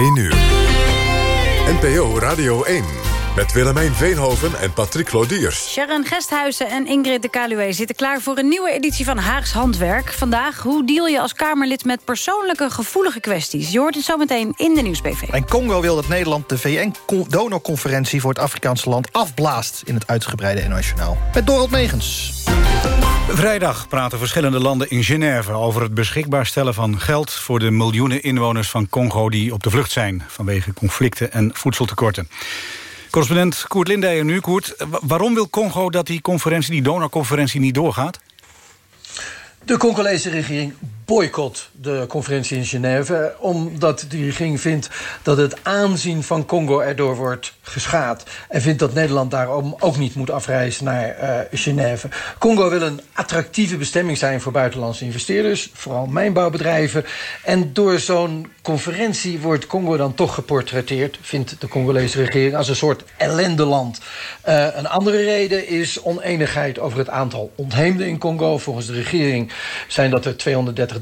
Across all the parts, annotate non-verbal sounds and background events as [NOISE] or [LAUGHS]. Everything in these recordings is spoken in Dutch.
1 uur. NPO Radio 1. Met Willemijn Veenhoven en Patrick Lodiers. Sharon Gesthuizen en Ingrid de Kaluwe zitten klaar voor een nieuwe editie van Haags Handwerk. Vandaag, hoe deal je als Kamerlid met persoonlijke gevoelige kwesties? Je hoort het zometeen in de Nieuwsbv. En Congo wil dat Nederland de VN-donorconferentie voor het Afrikaanse land afblaast... in het uitgebreide internationaal. Met Dorot Megens. Vrijdag praten verschillende landen in Genève over het beschikbaar stellen van geld voor de miljoenen inwoners van Congo die op de vlucht zijn vanwege conflicten en voedseltekorten. Correspondent Koert Lindeyer nu. Koert, waarom wil Congo dat die conferentie, die donorconferentie niet doorgaat? De Congolese regering boycott de conferentie in Genève... omdat die regering vindt dat het aanzien van Congo erdoor wordt geschaad... en vindt dat Nederland daarom ook niet moet afreizen naar uh, Genève. Congo wil een attractieve bestemming zijn voor buitenlandse investeerders... vooral mijnbouwbedrijven. En door zo'n conferentie wordt Congo dan toch geportretteerd... vindt de Congolese regering als een soort ellendeland. Uh, een andere reden is oneenigheid over het aantal ontheemden in Congo. Volgens de regering zijn dat er 230 duizends.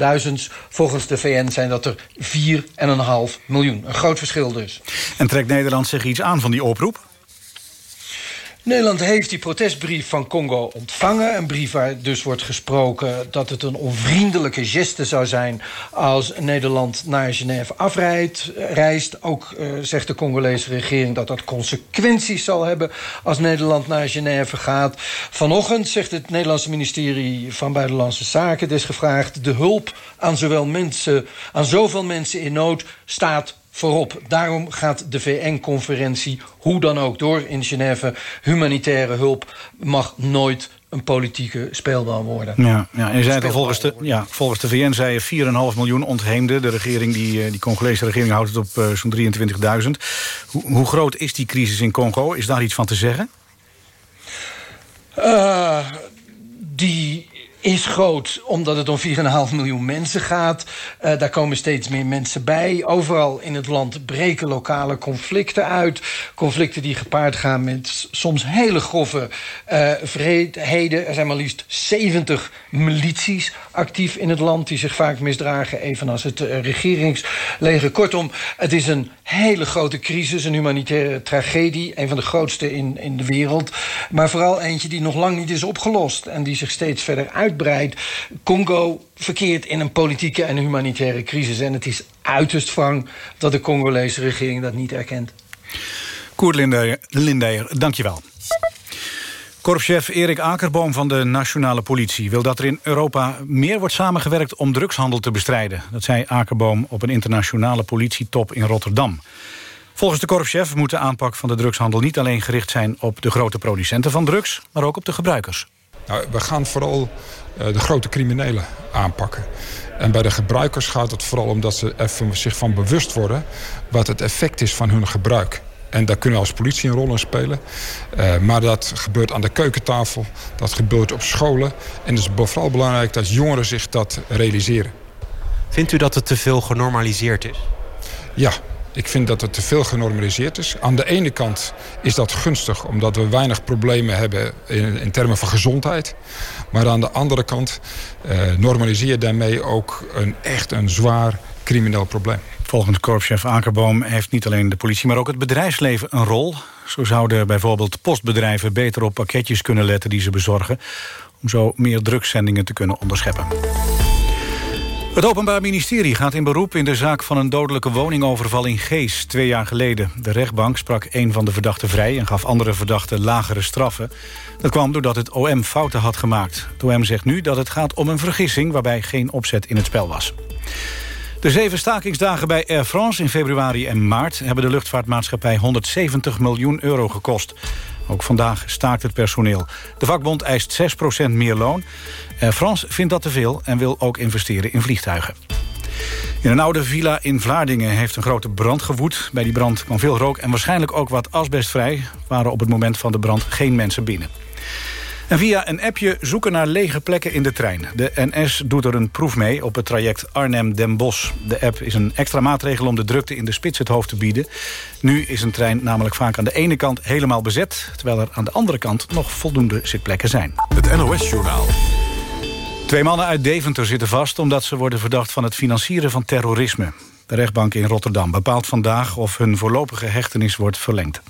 Volgens de VN zijn dat er 4,5 miljoen. Een groot verschil dus. En trekt Nederland zich iets aan van die oproep? Nederland heeft die protestbrief van Congo ontvangen. Een brief waar dus wordt gesproken dat het een onvriendelijke geste zou zijn... als Nederland naar Genève afrijdt, reist. Ook uh, zegt de Congolese regering dat dat consequenties zal hebben... als Nederland naar Genève gaat. Vanochtend zegt het Nederlandse ministerie van Buitenlandse Zaken... desgevraagd de hulp aan, zowel mensen, aan zoveel mensen in nood staat voorop. Daarom gaat de VN-conferentie hoe dan ook door in Genève. Humanitaire hulp mag nooit een politieke speelbal worden. Ja, ja. en zei het volgens, de, ja, volgens de VN zei je 4,5 miljoen ontheemden. De, regering, die, eh, die Congolese regering houdt het op uh, zo'n 23.000. Hoe, hoe groot is die crisis in Congo? Is daar iets van te zeggen? Uh, die is groot omdat het om 4,5 miljoen mensen gaat. Uh, daar komen steeds meer mensen bij. Overal in het land breken lokale conflicten uit. Conflicten die gepaard gaan met soms hele grove uh, vreedheden. Er zijn maar liefst 70 milities actief in het land... die zich vaak misdragen, evenals het uh, regeringsleger. Kortom, het is een hele grote crisis, een humanitaire tragedie. Een van de grootste in, in de wereld. Maar vooral eentje die nog lang niet is opgelost... en die zich steeds verder uit uitbreidt. Congo verkeert in een politieke en humanitaire crisis. En het is uiterst wrang dat de Congolese regering dat niet erkent. Koert Lindeyer, dank je wel. Korpschef Erik Akerboom van de Nationale Politie... wil dat er in Europa meer wordt samengewerkt om drugshandel te bestrijden. Dat zei Akerboom op een internationale politietop in Rotterdam. Volgens de korpschef moet de aanpak van de drugshandel niet alleen gericht zijn... op de grote producenten van drugs, maar ook op de gebruikers. Nou, we gaan vooral de grote criminelen aanpakken. En bij de gebruikers gaat het vooral om dat ze even zich van bewust worden... wat het effect is van hun gebruik. En daar kunnen we als politie een rol in spelen. Uh, maar dat gebeurt aan de keukentafel, dat gebeurt op scholen. En het is vooral belangrijk dat jongeren zich dat realiseren. Vindt u dat het te veel genormaliseerd is? Ja, ik vind dat het te veel genormaliseerd is. Aan de ene kant is dat gunstig omdat we weinig problemen hebben in, termen van gezondheid. Maar aan de andere kant uh, normaliseer daarmee ook een, echt een zwaar crimineel probleem. Volgens korpschef Akerboom heeft niet alleen de politie... maar ook het bedrijfsleven een rol. Zo zouden bijvoorbeeld postbedrijven beter op pakketjes kunnen letten die ze bezorgen... om zo meer drugszendingen te kunnen onderscheppen. Het Openbaar Ministerie gaat in beroep in de zaak van een dodelijke woningoverval in Gees twee jaar geleden. De rechtbank sprak een van de verdachten vrij en gaf andere verdachten lagere straffen. Dat kwam doordat het OM fouten had gemaakt. Het OM zegt nu dat het gaat om een vergissing waarbij geen opzet in het spel was. De zeven stakingsdagen bij Air France in februari en maart... hebben de luchtvaartmaatschappij 170 miljoen euro gekost. Ook vandaag staakt het personeel. De vakbond eist 6% meer loon. Air France vindt dat te veel en wil ook investeren in vliegtuigen. In een oude villa in Vlaardingen heeft een grote brand gewoed. Bij die brand kwam veel rook en waarschijnlijk ook wat asbestvrij. waren op het moment van de brand geen mensen binnen. En via een appje zoeken naar lege plekken in de trein. De NS doet er een proef mee op het traject Arnhem-Den Bosch. De app is een extra maatregel om de drukte in de spits het hoofd te bieden. Nu is een trein namelijk vaak aan de ene kant helemaal bezet... terwijl er aan de andere kant nog voldoende zitplekken zijn. Het NOS-journaal. Twee mannen uit Deventer zitten vast omdat ze worden verdacht van het financieren van terrorisme. De rechtbank in Rotterdam bepaalt vandaag of hun voorlopige hechtenis wordt verlengd.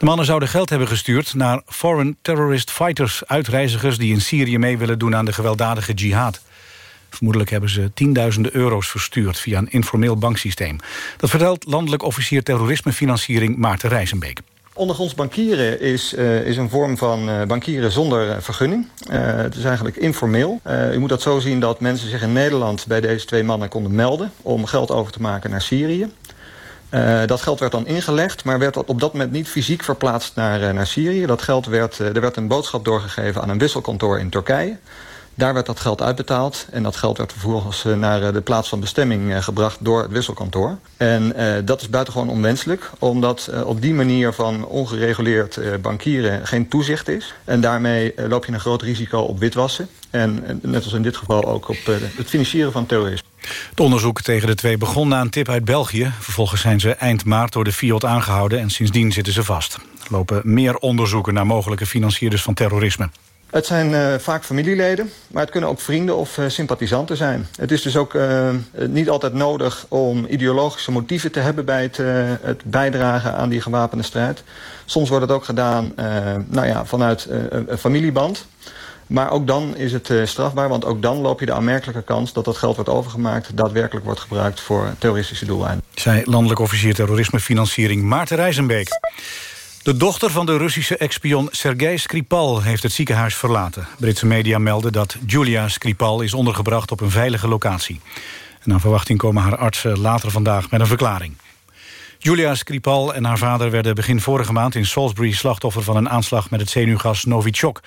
De mannen zouden geld hebben gestuurd naar foreign terrorist fighters... uitreizigers die in Syrië mee willen doen aan de gewelddadige jihad. Vermoedelijk hebben ze tienduizenden euro's verstuurd via een informeel banksysteem. Dat vertelt landelijk officier terrorismefinanciering Maarten Rijzenbeek. Ondergronds bankieren is, uh, is een vorm van uh, bankieren zonder uh, vergunning. het is eigenlijk informeel. u moet dat zo zien dat mensen zich in Nederland bij deze twee mannen konden melden... om geld over te maken naar Syrië. Dat geld werd dan ingelegd, maar werd op dat moment niet fysiek verplaatst naar, naar Syrië. Dat geld werd, er werd een boodschap doorgegeven aan een wisselkantoor in Turkije. Daar werd dat geld uitbetaald. En dat geld werd vervolgens eh, naar eh, de plaats van bestemming eh, gebracht door het wisselkantoor. En dat is buitengewoon onwenselijk. Omdat op die manier van ongereguleerd bankieren geen toezicht is. En daarmee loop je een groot risico op witwassen. En net als in dit geval ook op het financieren van terrorisme. Het onderzoek tegen de twee begon na een tip uit België. Vervolgens zijn ze eind maart door de FIOD aangehouden... en sindsdien zitten ze vast. Er lopen meer onderzoeken naar mogelijke financierders van terrorisme. Het zijn uh, vaak familieleden, maar het kunnen ook vrienden of uh, sympathisanten zijn. Het is dus ook uh, niet altijd nodig om ideologische motieven te hebben... bij het, het bijdragen aan die gewapende strijd. Soms wordt het ook gedaan nou ja, vanuit een familieband. Maar ook dan is het strafbaar, want ook dan loop je de aanmerkelijke kans... dat dat geld wordt overgemaakt, daadwerkelijk wordt gebruikt voor terroristische doeleinden. Zij landelijk officier terrorismefinanciering Maarten Rijzenbeek. De dochter van de Russische ex-spion Sergei Skripal heeft het ziekenhuis verlaten. Britse media melden dat Julia Skripal is ondergebracht op een veilige locatie. En naar verwachting komen haar artsen later vandaag met een verklaring. Julia Skripal en haar vader werden begin vorige maand in Salisbury... slachtoffer van een aanslag met het zenuwgas Novichok.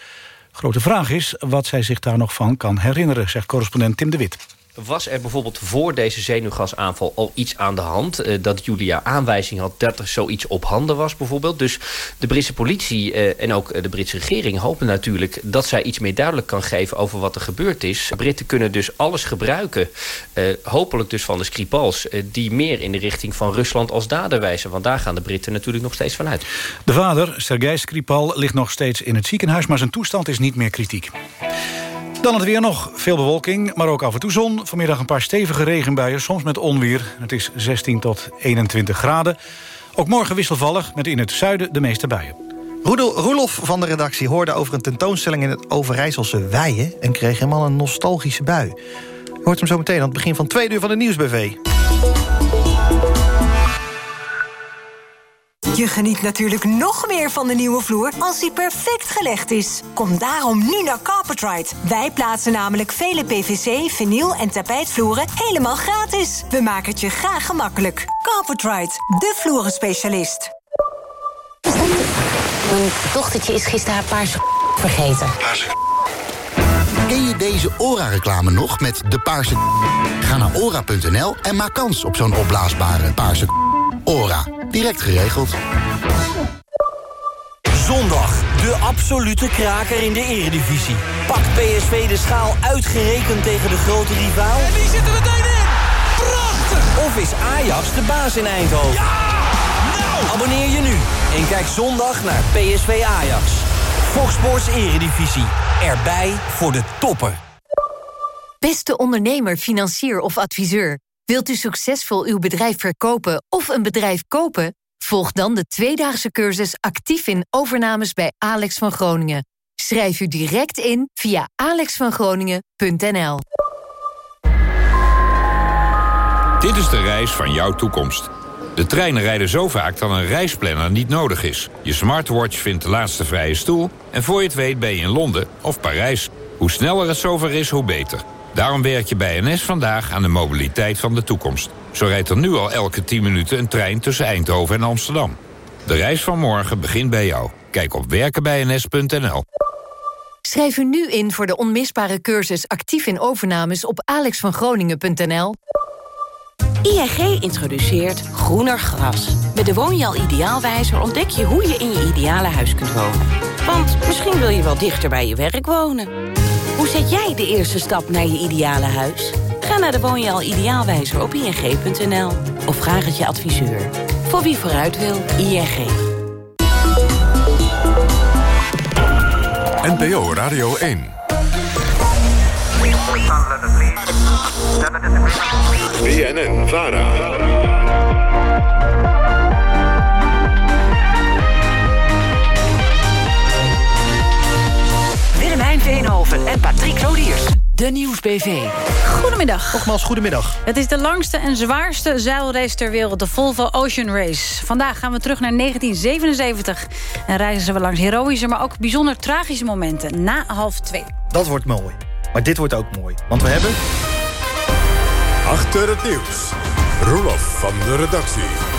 Grote vraag is wat zij zich daar nog van kan herinneren... zegt correspondent Tim de Wit. Was er bijvoorbeeld voor deze zenuwgasaanval al iets aan de hand? Uh, dat Julia aanwijzing had dat er zoiets op handen was bijvoorbeeld. Dus de Britse politie uh, en ook de Britse regering hopen natuurlijk... dat zij iets meer duidelijk kan geven over wat er gebeurd is. Britten kunnen dus alles gebruiken, uh, hopelijk dus van de Skripals... die meer in de richting van Rusland als dader wijzen. Want daar gaan de Britten natuurlijk nog steeds vanuit. De vader, Sergei Skripal, ligt nog steeds in het ziekenhuis... maar zijn toestand is niet meer kritiek. Dan het weer nog. Veel bewolking, maar ook af en toe zon. Vanmiddag een paar stevige regenbuien, soms met onweer. Het is 16 tot 21 graden. Ook morgen wisselvallig, met in het zuiden de meeste buien. Roelof van de redactie hoorde over een tentoonstelling... in het Overijsselse Weijen en kreeg helemaal een nostalgische bui. Hoort hem zo meteen aan het begin van twee uur van de Nieuwsbv. Je geniet natuurlijk nog meer van de nieuwe vloer als die perfect gelegd is. Kom daarom nu naar Carpetride. Wij plaatsen namelijk vele PVC, vinyl en tapijtvloeren helemaal gratis. We maken het je graag gemakkelijk. Carpetride, de vloerenspecialist. Mijn dochtertje is gisteren haar paarse [LAUGHS] vergeten. [LAUGHS] Ken je deze ORA-reclame nog met de paarse [LAUGHS] Ga naar ora.nl en maak kans op zo'n opblaasbare paarse ORA. Direct geregeld. Zondag, de absolute kraker in de eredivisie. Pakt PSV de schaal uitgerekend tegen de grote rivaal? En die zitten meteen in! Prachtig! Of is Ajax de baas in Eindhoven? Ja! Nou! Abonneer je nu en kijk zondag naar PSV Ajax. Fox Sports Eredivisie. Erbij voor de toppen. Beste ondernemer, financier of adviseur. Wilt u succesvol uw bedrijf verkopen of een bedrijf kopen? Volg dan de tweedaagse cursus actief in overnames bij Alex van Groningen. Schrijf u direct in via alexvangroningen.nl. Dit is de reis van jouw toekomst. De treinen rijden zo vaak dat een reisplanner niet nodig is. Je smartwatch vindt de laatste vrije stoel... en voor je het weet ben je in Londen of Parijs. Hoe sneller het zover is, hoe beter. Daarom werk je bij NS vandaag aan de mobiliteit van de toekomst. Zo rijdt er nu al elke 10 minuten een trein tussen Eindhoven en Amsterdam. De reis van morgen begint bij jou. Kijk op werkenbijns.nl. Schrijf u nu in voor de onmisbare cursus actief in overnames op alexvangroningen.nl. ING introduceert groener gras. Met de Woonjaal Ideaalwijzer ontdek je hoe je in je ideale huis kunt wonen. Want misschien wil je wel dichter bij je werk wonen. Zet jij de eerste stap naar je ideale huis? Ga naar de Woonjaal Ideaalwijzer op ing.nl. Of vraag het je adviseur. Voor wie vooruit wil, ING. NPO Radio 1. BNN Vara. En Patrick Lodiers. De Nieuwsbv. Goedemiddag. Nogmaals, goedemiddag. Het is de langste en zwaarste zeilrace ter wereld, de Volvo Ocean Race. Vandaag gaan we terug naar 1977 en reizen we langs heroïsche... maar ook bijzonder tragische momenten na half twee. Dat wordt mooi. Maar dit wordt ook mooi. Want we hebben... Achter het nieuws. Roelof van de redactie.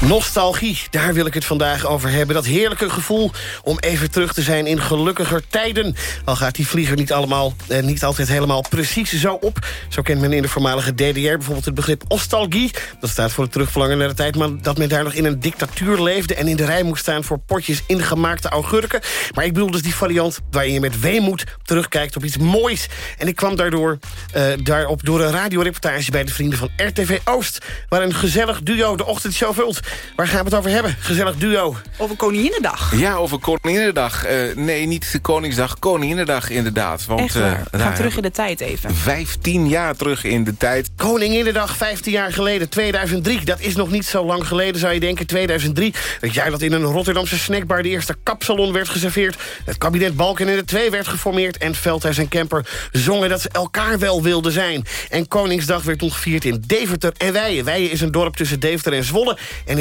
Nostalgie, daar wil ik het vandaag over hebben. Dat heerlijke gevoel om even terug te zijn in gelukkiger tijden. Al gaat die vlieger niet, allemaal, eh, niet altijd helemaal precies zo op. Zo kent men in de voormalige DDR bijvoorbeeld het begrip nostalgie. Dat staat voor het terugverlangen naar de tijd... maar dat men daar nog in een dictatuur leefde... en in de rij moest staan voor potjes ingemaakte augurken. Maar ik bedoel dus die variant waarin je met weemoed terugkijkt op iets moois. En ik kwam daardoor uh, daarop door een radioreportage bij de vrienden van RTV Oost... waar een gezellig duo de ochtendshow vult. Waar gaan we het over hebben? Gezellig duo. Over Koninginnedag. Ja, over Koninginnedag. Uh, nee, niet de Koningsdag, Koninginnedag inderdaad. Want, Echt waar. Uh, Ga terug in de tijd even. 15 jaar terug in de tijd. Koninginnedag, 15 jaar geleden, 2003. Dat is nog niet zo lang geleden, zou je denken. 2003, het jaar dat in een Rotterdamse snackbar... de eerste kapsalon werd geserveerd. Het kabinet Balken de II werd geformeerd... en Veldhuis en Kemper zongen dat ze elkaar wel wilden zijn. En Koningsdag werd toen gevierd in Deventer en Weijen. Weijen is een dorp tussen Deventer en Zwolle. En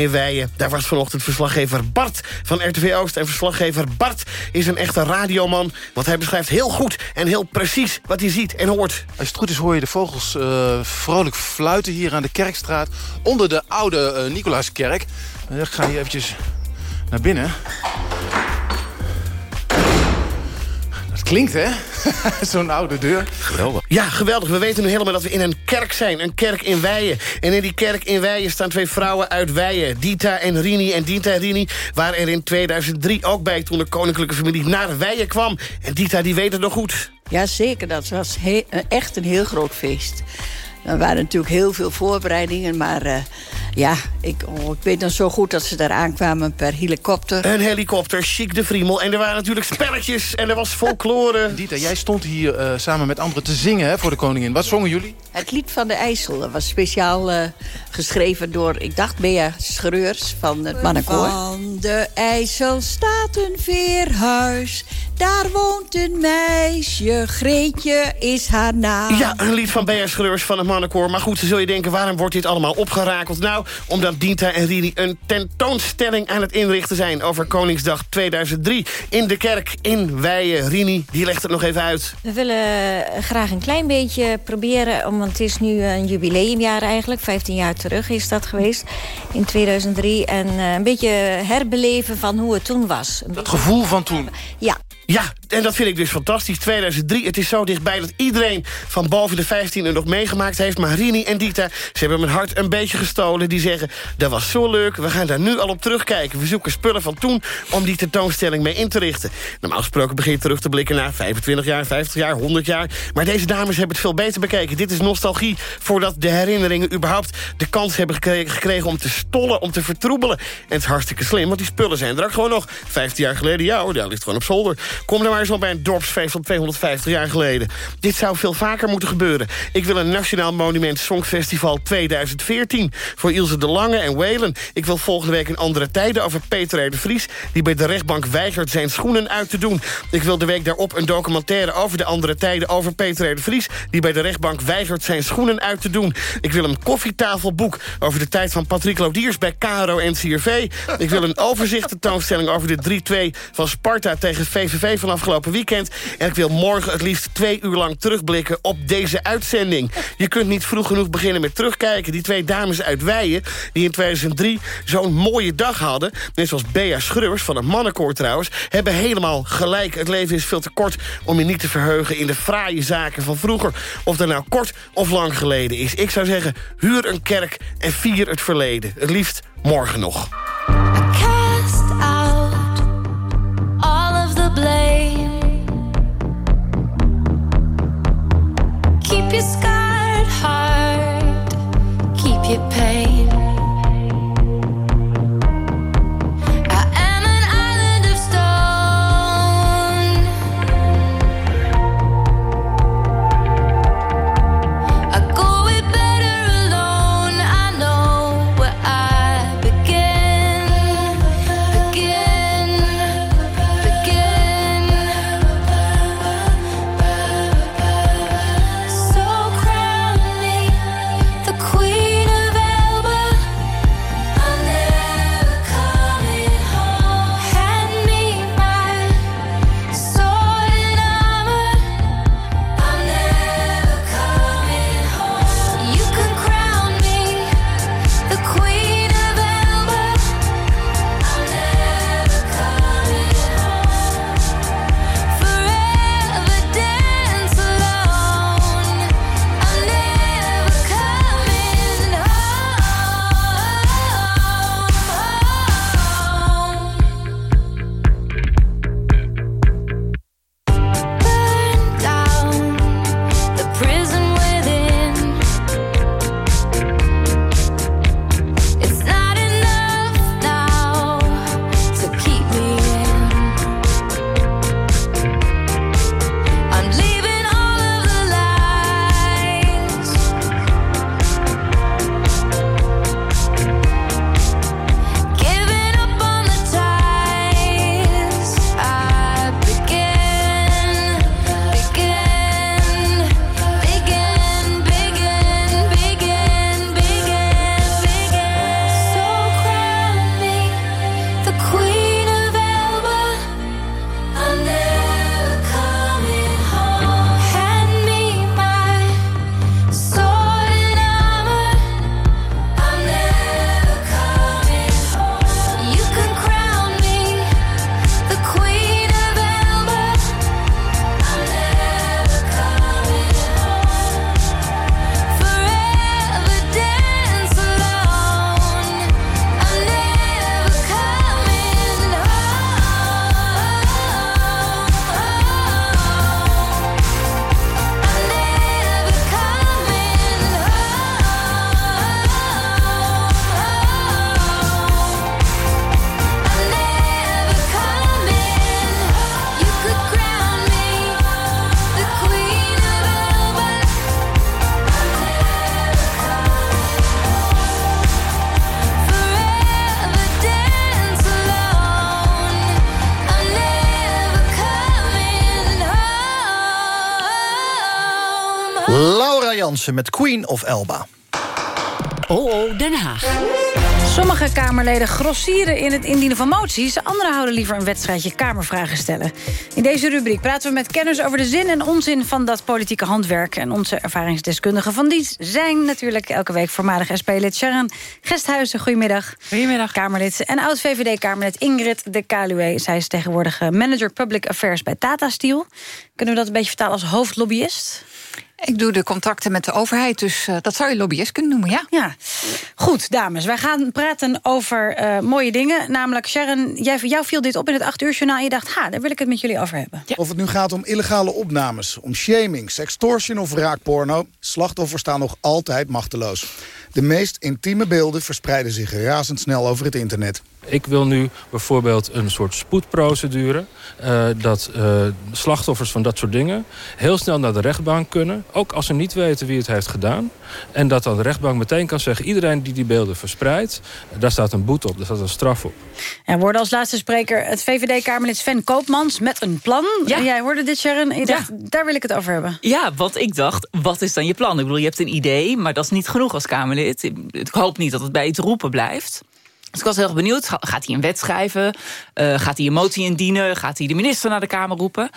daar was vanochtend verslaggever Bart van RTV Oost. En verslaggever Bart is een echte radioman. Want hij beschrijft heel goed en heel precies wat hij ziet en hoort. Als het goed is hoor je de vogels uh, vrolijk fluiten hier aan de Kerkstraat. Onder de oude uh, Nicolaaskerk. Uh, ik ga hier eventjes naar binnen. Dat klinkt, hè? [LAUGHS] Zo'n oude deur. Geweldig. Ja, geweldig. We weten nu helemaal dat we in een kerk zijn. Een kerk in Weijen. En in die kerk in Weijen staan twee vrouwen uit Weijen. Dita en Rini. En Dita en Rini waren er in 2003 ook bij... toen de koninklijke familie naar Weijen kwam. En Dita, die weet het nog goed. Ja, zeker. Dat was echt een heel groot feest. Er waren natuurlijk heel veel voorbereidingen, maar uh, ja, ik, oh, ik weet dan zo goed dat ze daar aankwamen per helikopter. Een helikopter, chic de friemel. En er waren natuurlijk spelletjes en er was folklore. [LAUGHS] Dieter, jij stond hier uh, samen met anderen te zingen hè, voor de koningin. Wat zongen jullie? Het lied van de IJssel. Dat was speciaal uh, geschreven door, ik dacht, Bea Schreurs van het mannenkoor. Van de IJssel staat een veerhuis. Daar woont een meisje, Greetje is haar naam. Ja, een lied van Bea Schreurs van het mannenkoor. Maar goed, zul je denken, waarom wordt dit allemaal opgerakeld? Nou, omdat Dita en Rini een tentoonstelling aan het inrichten zijn... over Koningsdag 2003 in de kerk in Weijen. Rini, die legt het nog even uit. We willen graag een klein beetje proberen... want het is nu een jubileumjaar eigenlijk. 15 jaar terug is dat geweest, in 2003. En een beetje herbeleven van hoe het toen was. Dat gevoel van toen? Ja, ja, en dat vind ik dus fantastisch. 2003, het is zo dichtbij dat iedereen van boven de 15 er nog meegemaakt heeft. Maar Rini en Dita, ze hebben mijn hart een beetje gestolen. Die zeggen, dat was zo leuk, we gaan daar nu al op terugkijken. We zoeken spullen van toen om die tentoonstelling mee in te richten. Normaal gesproken begin je terug te blikken naar 25 jaar, 50 jaar, 100 jaar. Maar deze dames hebben het veel beter bekeken. Dit is nostalgie voordat de herinneringen überhaupt de kans hebben gekregen... om te stollen, om te vertroebelen. En het is hartstikke slim, want die spullen zijn er ook gewoon nog. 15 jaar geleden, ja hoor, daar ligt gewoon op zolder. Kom er maar eens op bij een dorpsfeest van 250 jaar geleden. Dit zou veel vaker moeten gebeuren. Ik wil een Nationaal Monument Songfestival 2014... voor Ilse de Lange en Whalen. Ik wil volgende week in andere tijden over Peter R. de Vries... die bij de rechtbank weigert zijn schoenen uit te doen. Ik wil de week daarop een documentaire over de andere tijden... over Peter R. de Vries... die bij de rechtbank weigert zijn schoenen uit te doen. Ik wil een koffietafelboek over de tijd van Patrick Lodiers... bij KRO en. Ik wil een overzicht tentoonstelling over de 3-2 van Sparta tegen VVV van afgelopen weekend. En ik wil morgen het liefst twee uur lang terugblikken op deze uitzending. Je kunt niet vroeg genoeg beginnen met terugkijken. Die twee dames uit Weijen, die in 2003 zo'n mooie dag hadden... net zoals Bea Schreurs van het mannenkoor trouwens... hebben helemaal gelijk. Het leven is veel te kort om je niet te verheugen... in de fraaie zaken van vroeger. Of dat nou kort of lang geleden is. Ik zou zeggen, huur een kerk en vier het verleden. Het liefst morgen nog. Your scarred heart, keep your pain. Met Queen of Elba. Oh, oh, Den Haag. Sommige Kamerleden grossieren in het indienen van moties. Anderen houden liever een wedstrijdje Kamervragen stellen. In deze rubriek praten we met kenners over de zin en onzin van dat politieke handwerk. En onze ervaringsdeskundigen van dienst zijn natuurlijk elke week voormalig SP-lid Sharon Gesthuizen. Goedemiddag. Goedemiddag. Kamerlid en oud-VVD-Kamerlid Ingrid de Kaluwe. Zij is tegenwoordig manager Public Affairs bij Tata Steel. Kunnen we dat een beetje vertalen als hoofdlobbyist? Ik doe de contacten met de overheid, dus uh, dat zou je lobbyist kunnen noemen, ja. Ja, goed, dames. Wij gaan praten over uh, mooie dingen. Namelijk, Sharon, jij, jou viel dit op in het 8 uur journaal... en je dacht, ha, daar wil ik het met jullie over hebben. Ja. Of het nu gaat om illegale opnames, om shaming, sextortion of raakporno... slachtoffers staan nog altijd machteloos. De meest intieme beelden verspreiden zich razendsnel over het internet. Ik wil nu bijvoorbeeld een soort spoedprocedure... Uh, dat uh, slachtoffers van dat soort dingen heel snel naar de rechtbank kunnen... ook als ze niet weten wie het heeft gedaan. En dat dan de rechtbank meteen kan zeggen... iedereen die die beelden verspreidt, daar staat een boete op, daar staat een straf op. En worden als laatste spreker het VVD-Kamerlid Sven Koopmans... met een plan. Ja. Jij hoorde dit, Sharon, je dacht, ja. daar wil ik het over hebben. Ja, want ik dacht, wat is dan je plan? Ik bedoel, je hebt een idee, maar dat is niet genoeg als Kamerlid. Ik hoop niet dat het bij iets roepen blijft. Dus ik was heel benieuwd. Gaat hij een wet schrijven? Uh, gaat hij een motie indienen? Gaat hij de minister naar de Kamer roepen?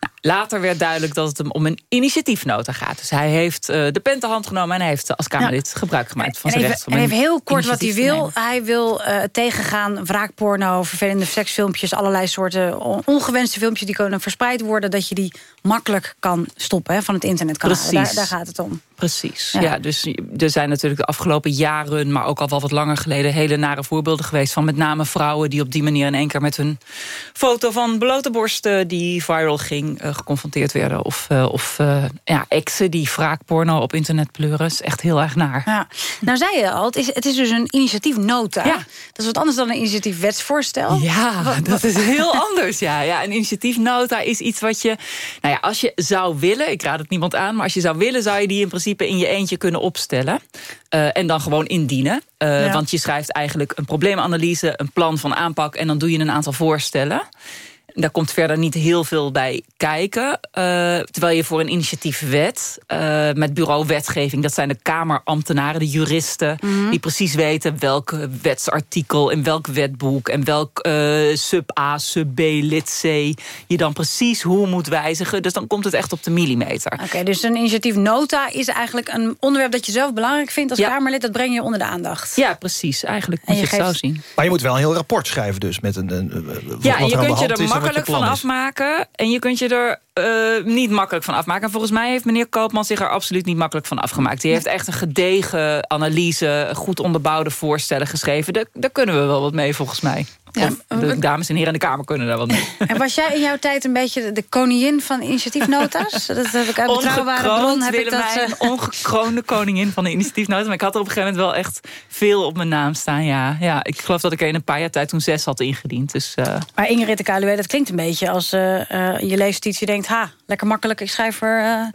Nou, later werd duidelijk dat het hem om een initiatiefnota gaat. Dus hij heeft uh, de pen ter hand genomen... en hij heeft als Kamerlid gebruik gemaakt van en zijn even, recht. En even heel kort wat hij wil. Hij wil uh, tegengaan wraakporno, vervelende seksfilmpjes... allerlei soorten ongewenste filmpjes die kunnen verspreid worden... dat je die makkelijk kan stoppen hè, van het internet. Precies. Daar, daar gaat het om. Precies, ja. ja. Dus er zijn natuurlijk de afgelopen jaren... maar ook al wel wat langer geleden... hele nare voorbeelden geweest van met name vrouwen... die op die manier in één keer met hun foto van blote borsten... die viral ging, uh, geconfronteerd werden. Of, uh, of uh, ja, exen die wraakporno op internet pleuren. is echt heel erg naar. Ja. Nou zei je al, het is, het is dus een initiatiefnota. Ja. Dat is wat anders dan een initiatiefwetsvoorstel. Ja, wat, dat is heel anders. Ja. ja, een initiatiefnota is iets wat je... Nou ja, als je zou willen, ik raad het niemand aan... maar als je zou willen, zou je die in principe in je eentje kunnen opstellen. Uh, en dan gewoon indienen. Uh, ja. Want je schrijft eigenlijk een probleemanalyse, een plan van aanpak... en dan doe je een aantal voorstellen. Daar komt verder niet heel veel bij kijken. Uh, terwijl je voor een initiatiefwet uh, met bureau wetgeving... dat zijn de kamerambtenaren, de juristen... Mm -hmm. die precies weten welk wetsartikel in welk wetboek... en welk uh, sub A, sub B, lid C... je dan precies hoe moet wijzigen. Dus dan komt het echt op de millimeter. Oké, okay, dus een initiatiefnota is eigenlijk een onderwerp... dat je zelf belangrijk vindt als ja. Kamerlid. Dat breng je onder de aandacht. Ja, precies. Eigenlijk moet je, je het geeft... zo zien. Maar je moet wel een heel rapport schrijven dus. Met een, een, ja, je kunt je er makkelijk van afmaken. En je kunt je er uh, niet makkelijk van afmaken. En volgens mij heeft meneer Koopman zich er absoluut niet makkelijk van afgemaakt. Die heeft echt een gedegen analyse, goed onderbouwde voorstellen geschreven. Daar, daar kunnen we wel wat mee, volgens mij. Ja. De dames en heren in de Kamer kunnen daar wat mee. En was jij in jouw tijd een beetje de koningin van initiatiefnota's? [LAUGHS] Dat heb ik uit betrouwbare bron. Heb ik dat, uh... ongekroonde koningin van de initiatiefnotas. Maar ik had er op een gegeven moment wel echt veel op mijn naam staan. Ja, ja ik geloof dat ik er in een paar jaar tijd toen zes had ingediend. Dus, uh... Maar Ingrid de dat klinkt een beetje als uh, je leest iets... je denkt, ha, lekker makkelijk, ik schrijf er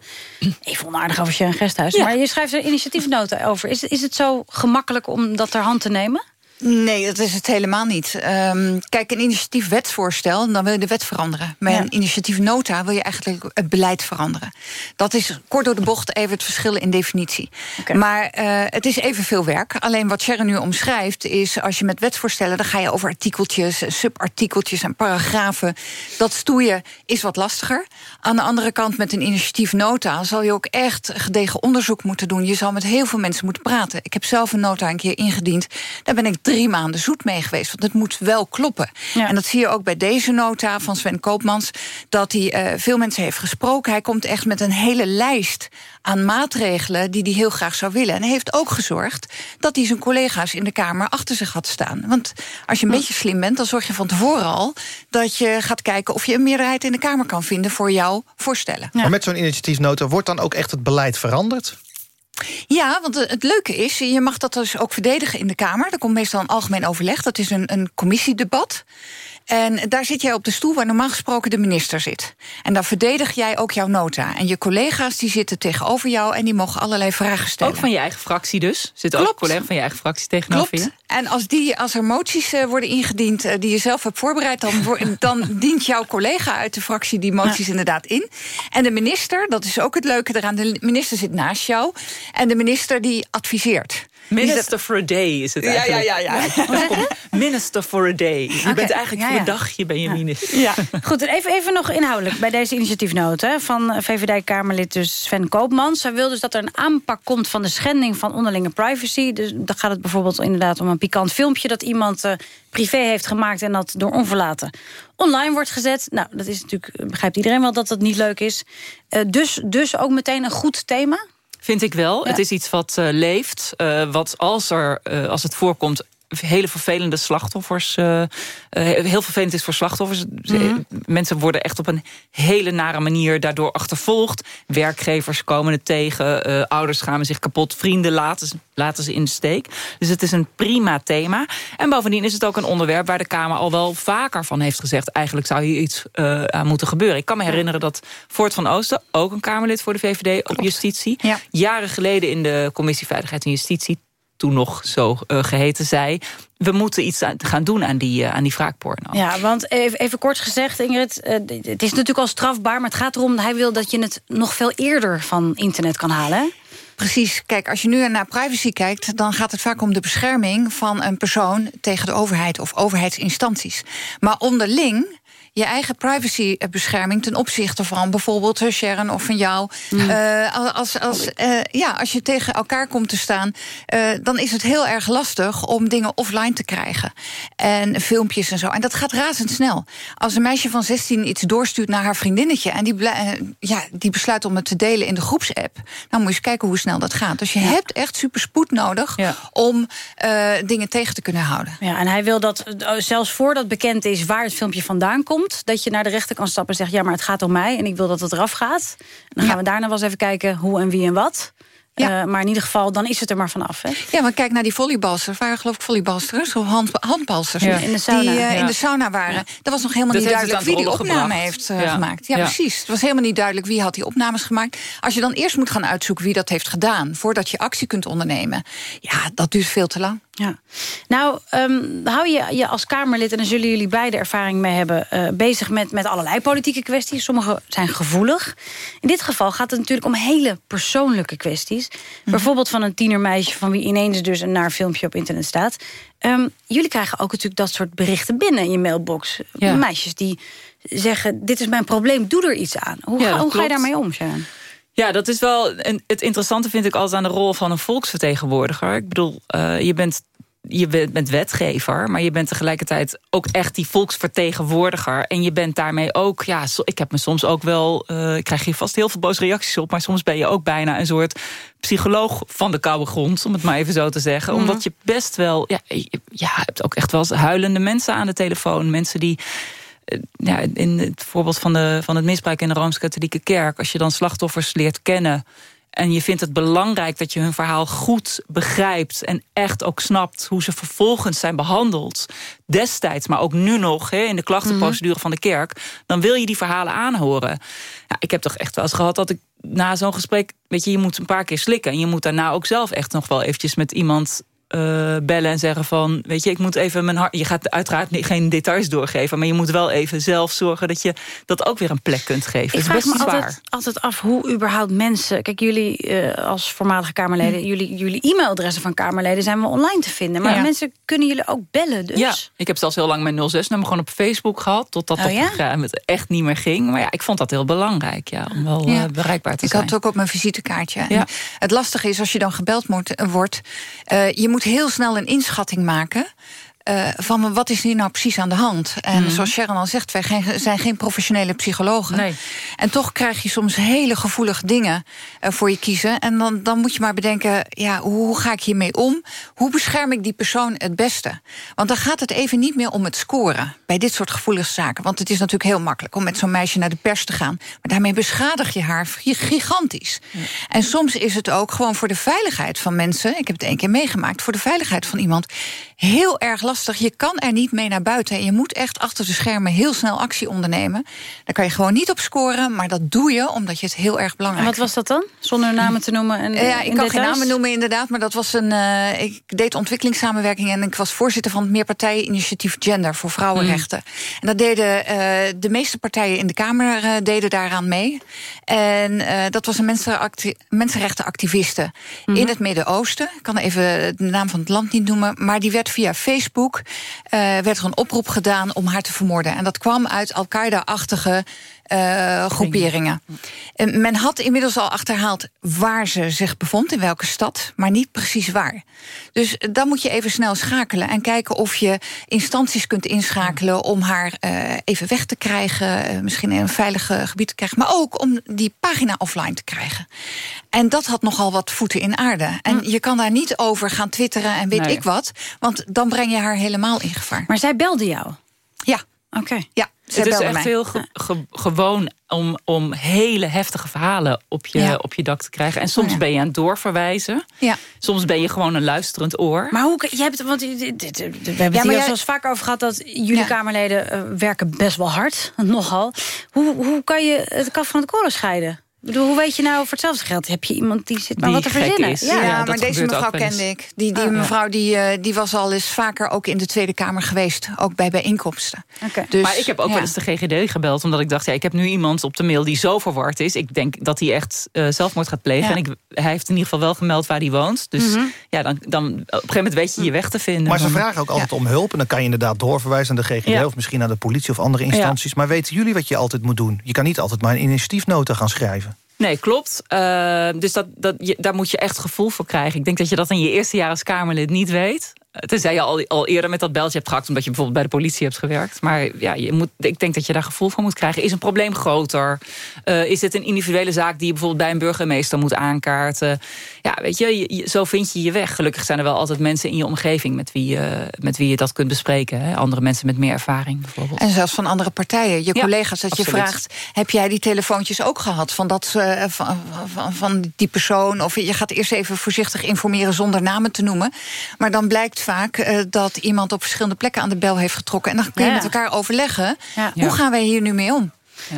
even onaardig over je een gesthuis. Ja. Maar je schrijft er initiatiefnota over. Is, is het zo gemakkelijk om dat ter hand te nemen? Nee, dat is het helemaal niet. Um, kijk, een initiatiefwetsvoorstel, dan wil je de wet veranderen. Met ja. een initiatiefnota wil je eigenlijk het beleid veranderen. Dat is kort door de bocht even het verschil in definitie. Okay. Maar uh, het is evenveel werk. Alleen wat Sharon nu omschrijft is... als je met wetsvoorstellen, dan ga je over artikeltjes... subartikeltjes en paragrafen. Dat stoeien is wat lastiger. Aan de andere kant, met een initiatiefnota... zal je ook echt gedegen onderzoek moeten doen. Je zal met heel veel mensen moeten praten. Ik heb zelf een nota een keer ingediend. Daar ben ik drie maanden zoet mee geweest. Want het moet wel kloppen. Ja. En dat zie je ook bij deze nota van Sven Koopmans... dat hij uh, veel mensen heeft gesproken. Hij komt echt met een hele lijst aan maatregelen... die hij heel graag zou willen. En hij heeft ook gezorgd dat hij zijn collega's in de Kamer... achter zich had staan. Want als je een beetje slim bent, dan zorg je van tevoren al... dat je gaat kijken of je een meerderheid in de Kamer kan vinden... voor jouw voorstellen. Ja. Maar met zo'n initiatiefnota wordt dan ook echt het beleid veranderd? Ja, want het leuke is, je mag dat dus ook verdedigen in de Kamer. Er komt meestal een algemeen overleg, dat is een, een commissiedebat. En daar zit jij op de stoel waar normaal gesproken de minister zit. En dan verdedig jij ook jouw nota. En je collega's die zitten tegenover jou en die mogen allerlei vragen stellen. Ook van je eigen fractie dus? Zit ook Klopt. een collega van je eigen fractie tegenover Klopt. je? En als, die, als er moties eh, worden ingediend eh, die je zelf hebt voorbereid... Dan, [LAUGHS] dan dient jouw collega uit de fractie die moties inderdaad in. En de minister, dat is ook het leuke eraan... de minister zit naast jou en de minister die adviseert. Minister for a day is het Ja, ja, eigenlijk. ja, ja. Minister for a day. Je bent eigenlijk ja, voor ja. een dagje ben je minister. Ja. Goed, en even, even nog inhoudelijk bij deze initiatiefnota van VVD-Kamerlid dus Sven Koopmans. Zij wil dus dat er een aanpak komt van de schending van onderlinge privacy. Dus dan gaat het bijvoorbeeld inderdaad om een pikant filmpje... dat iemand eh, privé heeft gemaakt en dat door onverlaten online wordt gezet. Nou, dat is natuurlijk, begrijpt iedereen wel dat dat niet leuk is. Eh, dus, dus ook meteen een goed thema? Vind ik wel. Ja. Het is iets wat eh, leeft. eh, wat als, er, eh, als het voorkomt hele vervelende slachtoffers. eh, eh, heel vervelend is voor slachtoffers. Mhm. Mensen worden echt op een hele nare manier daardoor achtervolgd. Werkgevers komen het tegen. eh, ouders schamen zich kapot. Vrienden laten, ze- laten ze in de steek. Dus het is een prima thema. En bovendien is het ook een onderwerp waar de Kamer al wel vaker van heeft gezegd. Eigenlijk zou hier iets eh, aan moeten gebeuren. Ik kan me herinneren dat Voort van Oosten, ook een Kamerlid voor de VVD op justitie, jaren geleden in de Commissie Veiligheid en Justitie toen nog zo eh, geheten zei... we moeten iets aan- gaan doen aan die, eh, aan die wraakporno. Ja, want even, even kort gezegd, Ingrid... eh, het is natuurlijk al strafbaar, maar het gaat erom... hij wil dat je het nog veel eerder van internet kan halen, hè? Precies. Kijk, als je nu naar privacy kijkt... dan gaat het vaak om de bescherming van een persoon... tegen de overheid of overheidsinstanties. Maar onderling je eigen privacybescherming ten opzichte van bijvoorbeeld Sharon of van jou. Eh, als, als, eh, ja, als je tegen elkaar komt te staan, eh, dan is het heel erg lastig om dingen offline te krijgen. En filmpjes en zo. En dat gaat razendsnel. Als een meisje van 16 iets doorstuurt naar haar vriendinnetje en die, ja, die besluit om het te delen in de groepsapp, dan moet je eens kijken hoe snel dat gaat. Dus je hebt echt super spoed nodig om dingen tegen te kunnen houden. Ja, en hij wil dat zelfs voordat bekend is waar het filmpje vandaan komt... dat je naar de rechter kan stappen en zegt... ja, maar het gaat om mij en ik wil dat het eraf gaat. En dan gaan we daarna wel eens even kijken hoe en wie en wat. Eh, maar in ieder geval, dan is het er maar vanaf. Hè? Ja, maar kijk naar die volleybalsters. waren geloof ik volleybalsters of hand, handbalsters. Ja. In de sauna. Die eh, Ja. in de sauna waren. Dat was nog helemaal Dat niet duidelijk wie die opname gebracht. heeft eh, Ja. gemaakt. Ja, Ja. precies. Het was helemaal niet duidelijk wie had die opnames gemaakt. Als je dan eerst moet gaan uitzoeken wie dat heeft gedaan... voordat je actie kunt ondernemen. Ja, dat duurt veel te lang. Ja. Nou, ehm, hou je je als Kamerlid, en daar zullen jullie beide ervaring mee hebben... eh, bezig met, met allerlei politieke kwesties. Sommige zijn gevoelig. In dit geval gaat het natuurlijk om hele persoonlijke kwesties. Bijvoorbeeld van een tienermeisje... van wie ineens dus een naar filmpje op internet staat. Ehm, jullie krijgen ook natuurlijk dat soort berichten binnen in je mailbox. Ja. Meisjes die zeggen, dit is mijn probleem, doe er iets aan. Hoe, Ja, ga, ga je daarmee om, Sharon? Ja, dat is wel. En het interessante vind ik altijd aan de rol van een volksvertegenwoordiger. Ik bedoel, eh, je bent. Je bent wetgever, maar je bent tegelijkertijd ook echt die volksvertegenwoordiger. En je bent daarmee ook, ja, ik heb me soms ook wel, eh, ik krijg hier vast heel veel boze reacties op, maar soms ben je ook bijna een soort psycholoog van de koude grond, om het maar even zo te zeggen. Mhm. Omdat je best wel, ja, je ja, hebt ook echt wel eens huilende mensen aan de telefoon. Mensen die ja, in het voorbeeld van, de, van het misbruik in de Rooms-Katholieke Kerk... als je dan slachtoffers leert kennen... en je vindt het belangrijk dat je hun verhaal goed begrijpt... en echt ook snapt hoe ze vervolgens zijn behandeld... destijds, maar ook nu nog hè, in de klachtenprocedure van de kerk... dan wil je die verhalen aanhoren. Ja, ik heb toch echt wel eens gehad dat ik na zo'n gesprek... weet je, je moet een paar keer slikken... en je moet daarna ook zelf echt nog wel eventjes met iemand eh, bellen en zeggen van... weet je, ik moet even mijn hart... je gaat uiteraard niet- geen details doorgeven... maar je moet wel even zelf zorgen dat je dat ook weer een plek kunt geven. Ik is vraag best me zwaar. altijd, altijd af hoe überhaupt mensen... Kijk, jullie eh, als voormalige Kamerleden... Hm. Jullie, jullie e-mailadressen van Kamerleden zijn wel online te vinden. Maar Ja. mensen kunnen jullie ook bellen, dus... Ja, ik heb zelfs heel lang mijn 06-nummer gewoon op Facebook gehad... totdat Oh dat ja? echt niet meer ging. Maar ja, ik vond dat heel belangrijk, ja, om wel Ja. eh, bereikbaar te Ik zijn. had het ook op mijn visitekaartje. Het lastige is als je dan gebeld moet, wordt... eh, je moet heel snel een inschatting maken... eh, van wat is hier nou precies aan de hand? En Mhm. zoals Sharon al zegt, wij geen- zijn geen professionele psychologen. Nee. En toch krijg je soms hele gevoelige dingen eh, voor je kiezen. En dan, dan moet je maar bedenken, ja, hoe, hoe ga ik hiermee om? Hoe bescherm ik die persoon het beste? Want dan gaat het even niet meer om het scoren... bij dit soort gevoelige zaken. Want het is natuurlijk heel makkelijk om met zo'n meisje naar de pers te gaan. Maar daarmee beschadig je haar gi- gigantisch. En soms is het ook gewoon voor de veiligheid van mensen... ik heb het één keer meegemaakt... voor de veiligheid van iemand heel erg lastig lastig. Je kan er niet mee naar buiten. En je moet echt achter de schermen heel snel actie ondernemen. Daar kan je gewoon niet op scoren, maar dat doe je omdat je het heel erg En belangrijk wat was dat dan? Zonder namen te noemen? En, ja, ik kan geen namen noemen inderdaad, maar dat was een. eh, ik deed ontwikkelingssamenwerking en ik was voorzitter van het meerpartijeninitiatief Gender voor vrouwenrechten. En dat deden eh, de meeste partijen in de Kamer eh, deden daaraan mee. En dat was een mensenacti- mensenrechtenactiviste in het Midden-Oosten. Ik kan even de naam van het land niet noemen, maar die werd via Facebook eh, werd er een oproep gedaan om haar te vermoorden. En dat kwam uit Al-Qaeda-achtige eh, groeperingen. En men had inmiddels al achterhaald waar ze zich bevond, in welke stad, maar niet precies waar. Dus dan moet je even snel schakelen en kijken of je instanties kunt inschakelen om haar eh, even weg te krijgen, misschien in een veilig gebied te krijgen, maar ook om die pagina offline te krijgen. En dat had nogal wat voeten in aarde. En je kan daar niet over gaan twitteren en weet Nee. ik wat, want dan breng je haar helemaal in gevaar. Maar zij belde jou? Ja. Oké. Ja, zij Het is echt mij. heel ge- ge- gewoon om, om hele heftige verhalen op je, Ja. op je dak te krijgen. En soms Oh ja. ben je aan het doorverwijzen. Ja. Soms ben je gewoon een luisterend oor. Maar hoe, je hebt, want dit- dit- dit- we hebben het hier eens vaak over gehad... dat jullie Ja. Kamerleden eh, werken best wel hard, [LAUGHS] nogal. Hoe, hoe kan je het kaf van het koren scheiden? Ik bedoel, hoe weet je nou, voor hetzelfde geld heb je iemand die zit maar Die wat te gek verzinnen? is. Ja, Ja, dat maar deze mevrouw kende ik. Die, die Ah, ja. mevrouw die, eh, die was al eens vaker ook in de Tweede Kamer geweest. Ook bij bijeenkomsten. Oké. Dus, maar ik heb ook ja. wel eens de GGD gebeld. Omdat ik dacht, ja, ik heb nu iemand op de mail die zo verward is. Ik denk dat hij echt eh, zelfmoord gaat plegen. Ja. En ik, hij heeft in ieder geval wel gemeld waar hij woont. Dus Mhm. ja, dan, dan, op een gegeven moment weet je je weg te vinden. Maar ze vragen ook altijd om hulp. En dan kan je inderdaad doorverwijzen naar de GGD... Ja. of misschien naar de politie of andere instanties. Maar weten jullie wat je altijd moet doen? Je kan niet altijd maar een initiatiefnota gaan schrijven. Nee, klopt. Eh, dus dat, dat, je, daar moet je echt gevoel voor krijgen. Ik denk dat je dat in je eerste jaar als Kamerlid niet weet. Tenzij je al, al eerder met dat beltje hebt gehakt... omdat je bijvoorbeeld bij de politie hebt gewerkt. Maar ja, je moet, ik denk dat je daar gevoel voor moet krijgen. Is een probleem groter? Eh, is het een individuele zaak die je bijvoorbeeld bij een burgemeester moet aankaarten? Ja, weet je, je- je- zo vind je je weg. Gelukkig zijn er wel altijd mensen in je omgeving... met wie je, met wie je dat kunt bespreken. Hè? Andere mensen met meer ervaring bijvoorbeeld. En zelfs van andere partijen. Je Ja, collega's dat je vraagt... heb jij die telefoontjes ook gehad van, dat, eh, van, van, van die persoon? Of je gaat eerst even voorzichtig informeren zonder namen te noemen. Maar dan blijkt vaak eh, dat iemand op verschillende plekken aan de bel heeft getrokken. En dan kun je Ja. met elkaar overleggen. Ja. Hoe gaan wij hier nu mee om?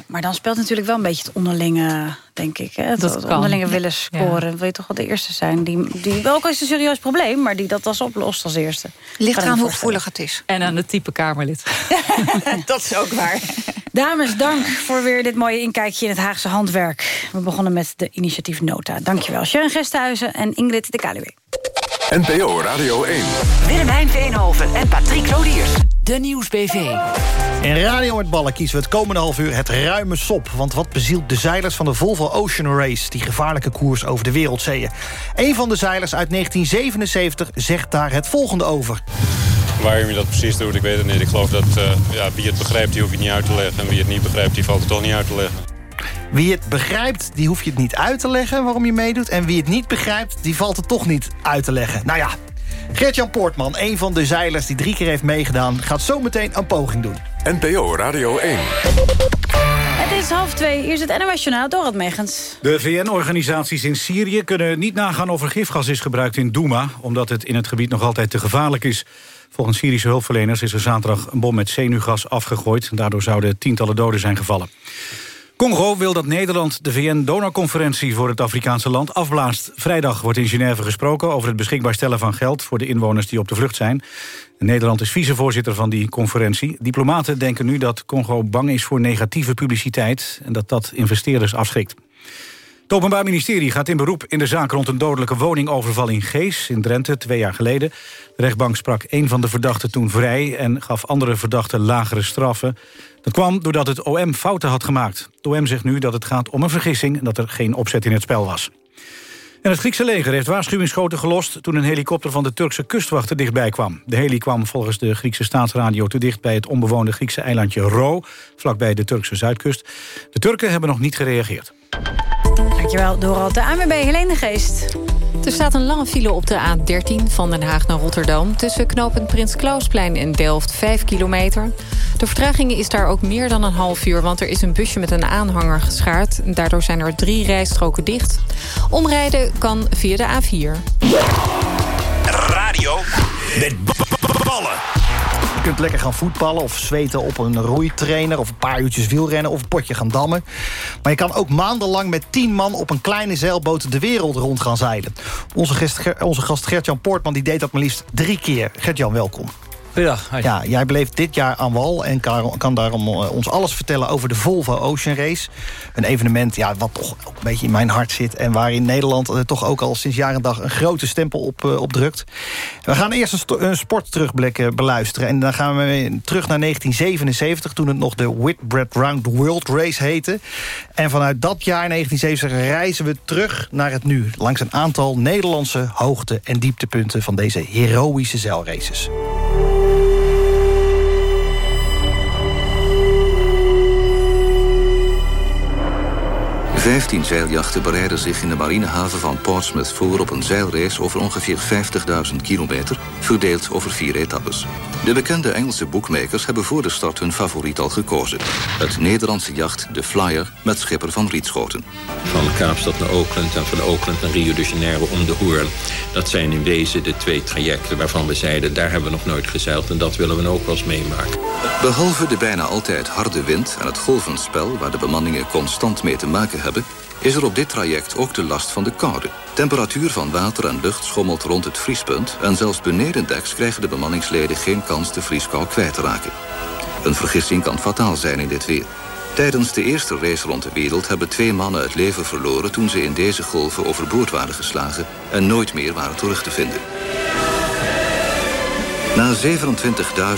Maar dan speelt natuurlijk wel een beetje het onderlinge, denk ik. Hè? Het, Dat het kan. onderlinge willen Ja. scoren. Wil je toch wel de eerste zijn? Die, die wel ook is een serieus probleem, maar die dat als oplost als eerste. Ligt eraan hoe gevoelig het is. En aan het type Kamerlid. [LAUGHS] dat is ook waar. Dames, dank voor weer dit mooie inkijkje in het Haagse handwerk. We begonnen met de initiatiefnota. Dankjewel. Sharon Gesthuizen en Ingrid de Kaluwe. NPO Radio 1. Willemijn Veenhoven en Patrick Lodiers. De Nieuwsbv. In Radio met Ballen kiezen we het komende half uur het ruime sop. Want wat bezielt de zeilers van de Volvo Ocean Race... die gevaarlijke koers over de wereldzeeën? Een van de zeilers uit 1977 zegt daar het volgende over. Waarom je dat precies doet, ik weet het niet. Ik geloof dat eh, ja, wie het begrijpt, die hoef je niet uit te leggen. En wie het niet begrijpt, die valt het toch niet uit te leggen. Wie het begrijpt, die hoef je het niet uit te leggen waarom je meedoet. En wie het niet begrijpt, die valt het toch niet uit te leggen. Nou ja, Gert-Jan Poortman, een van de zeilers die drie keer heeft meegedaan... gaat zo meteen een poging doen. NPO Radio 1. Het is half twee. Hier is het NOS Journaal, Dorot Megens. De VN-organisaties in Syrië kunnen niet nagaan of er gifgas is gebruikt in Douma... omdat het in het gebied nog altijd te gevaarlijk is. Volgens Syrische hulpverleners is er zaterdag een bom met zenuwgas afgegooid. Daardoor zouden tientallen doden zijn gevallen. Congo wil dat Nederland de VN-donorconferentie voor het Afrikaanse land afblaast. Vrijdag wordt in Genève gesproken over het beschikbaar stellen van geld... voor de inwoners die op de vlucht zijn. Nederland is vicevoorzitter van die conferentie. Diplomaten denken nu dat Congo bang is voor negatieve publiciteit... en dat dat investeerders afschrikt. Het Openbaar Ministerie gaat in beroep in de zaak rond een dodelijke woningoverval in Gees in Drenthe twee jaar geleden. De rechtbank sprak een van de verdachten toen vrij en gaf andere verdachten lagere straffen. Dat kwam doordat het OM fouten had gemaakt. Het OM zegt nu dat het gaat om een vergissing en dat er geen opzet in het spel was. En het Griekse leger heeft waarschuwingsschoten gelost... toen een helikopter van de Turkse kustwacht er dichtbij kwam. De heli kwam volgens de Griekse staatsradio te dicht... bij het onbewoonde Griekse eilandje Ro, vlakbij de Turkse zuidkust. De Turken hebben nog niet gereageerd. Dankjewel, Dorot. De ANWB Helene de Geest. Er staat een lange file op de A13 van Den Haag naar Rotterdam... tussen knooppunt Prins Klausplein en Delft, 5 kilometer. De vertraging is daar ook meer dan een half uur... want er is een busje met een aanhanger geschaard. Daardoor zijn er drie rijstroken dicht. Omrijden kan via de A4. Radio met ballen. Je kunt lekker gaan voetballen of zweten op een roeitrainer... of een paar uurtjes wielrennen of een potje gaan dammen. Maar je kan ook maandenlang met tien man op een kleine zeilboot... de wereld rond gaan zeilen. Onze gast, onze gast Gert-Jan Poortman die deed dat maar liefst drie keer. Gert-Jan, welkom. Ja, jij beleeft dit jaar aan wal en kan, daarom eh, ons alles vertellen over de Volvo Ocean Race. Een evenement ja, wat toch ook een beetje in mijn hart zit... en waarin Nederland eh, toch ook al sinds jaar en dag een grote stempel op, eh, op drukt. We gaan eerst een, sportterugblik eh, beluisteren. En dan gaan we terug naar 1977, toen het nog de Whitbread Round World Race heette. En vanuit dat jaar 1977 reizen we terug naar het nu... langs een aantal Nederlandse hoogte- en dieptepunten van deze heroïsche zeilraces. Vijftien zeiljachten bereiden zich in de marinehaven van Portsmouth voor op een zeilrace over ongeveer 50.000 kilometer, verdeeld over vier etappes. De bekende Engelse boekmakers hebben voor de start hun favoriet al gekozen. Het Nederlandse jacht De Flyer met schipper van Rietschoten. Van Kaapstad naar Oakland en van Oakland naar Rio de Janeiro om de Hoorn. Dat zijn in wezen de twee trajecten waarvan we zeiden... daar hebben we nog nooit gezeild en dat willen we ook wel eens meemaken. Behalve de bijna altijd harde wind en het golvenspel... waar de bemanningen constant mee te maken hebben... is er op dit traject ook de last van de koude. Temperatuur van water en lucht schommelt rond het vriespunt... en zelfs benedendeks krijgen de bemanningsleden geen kans de vrieskou kwijt te raken. Een vergissing kan fataal zijn in dit weer. Tijdens de eerste race rond de wereld hebben twee mannen het leven verloren... toen ze in deze golven overboord waren geslagen... en nooit meer waren terug te vinden. Na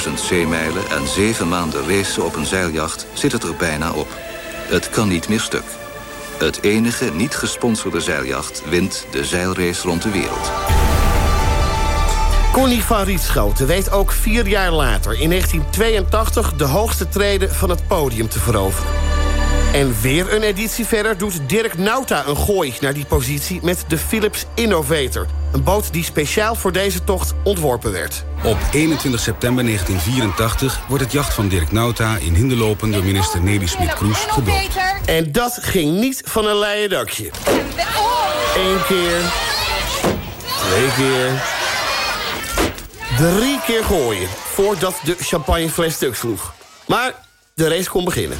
27.000 zeemijlen en zeven maanden racen op een zeiljacht zit het er bijna op. Het kan niet meer stuk. Het enige niet gesponsorde zeiljacht wint de zeilrace rond de wereld. Connie van Rietschoten weet ook vier jaar later, in 1982... de hoogste treden van het podium te veroveren. En weer een editie verder doet Dirk Nauta een gooi naar die positie... met de Philips Innovator. Een boot die speciaal voor deze tocht ontworpen werd. Op 21 september 1984 wordt het jacht van Dirk Nauta... in Hinderlopen door minister Nelly Smit-Kroes gedoopt. En dat ging niet van een leien dakje. Eén keer. Twee keer. Drie keer gooien voordat de champagnefles stuk sloeg. Maar de race kon beginnen.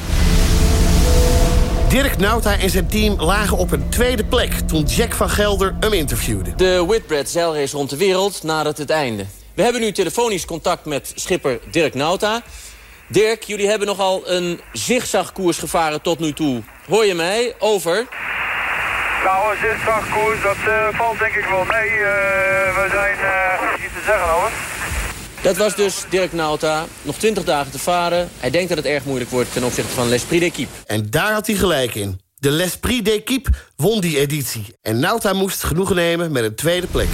Dirk Nauta en zijn team lagen op een tweede plek... toen Jack van Gelder hem interviewde. De Whitbread zeilrace rond de wereld nadert het einde. We hebben nu telefonisch contact met schipper Dirk Nauta. Dirk, jullie hebben nogal een zigzagkoers gevaren tot nu toe. Hoor je mij? Over. Nou, een zigzagkoers, dat eh, valt denk ik wel mee. Eh, we zijn uh, iets te zeggen hoor. Dat was dus Dirk Nauta. Nog 20 dagen te varen. Hij denkt dat het erg moeilijk wordt ten opzichte van L'Esprit d'Equipe. En daar had hij gelijk in. De L'Esprit d'Equipe won die editie. En Nauta moest genoegen nemen met een tweede plek.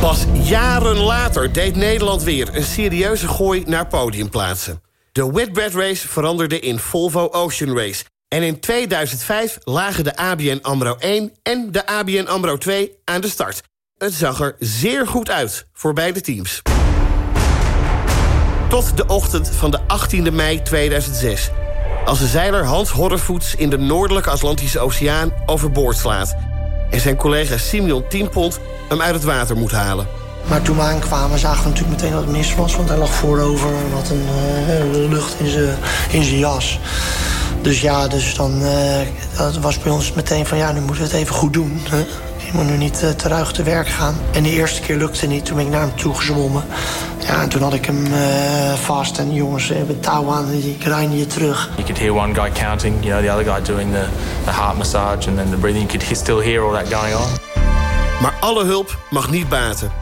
Pas jaren later deed Nederland weer een serieuze gooi naar podiumplaatsen. De Whitbread Race veranderde in Volvo Ocean Race. En in 2005 lagen de ABN AMRO 1 en de ABN AMRO 2 aan de start. Het zag er zeer goed uit voor beide teams. Tot de ochtend van de 18e mei 2006. Als de zeiler Hans Horrevoets in de noordelijke Atlantische Oceaan overboord slaat. En zijn collega Simeon Tienpont hem uit het water moet halen. Maar toen we aankwamen zagen we natuurlijk meteen dat het mis was. Want hij lag voorover, wat een uh, lucht in zijn in zijn jas. Dus ja, dus dan uh, dat was bij ons meteen van ja, nu moeten we het even goed doen. Hè? Je moet nu niet uh, te ruig te werk gaan. En de eerste keer lukte niet. Toen ben ik naar hem toe gezwommen. Ja, en toen had ik hem uh, vast. En jongens hebben touw aan en die grijnden je terug. You could hear one guy counting, you know, the other guy doing the, the heart massage and then the breathing. You could still hear all that going on. Maar alle hulp mag niet baten.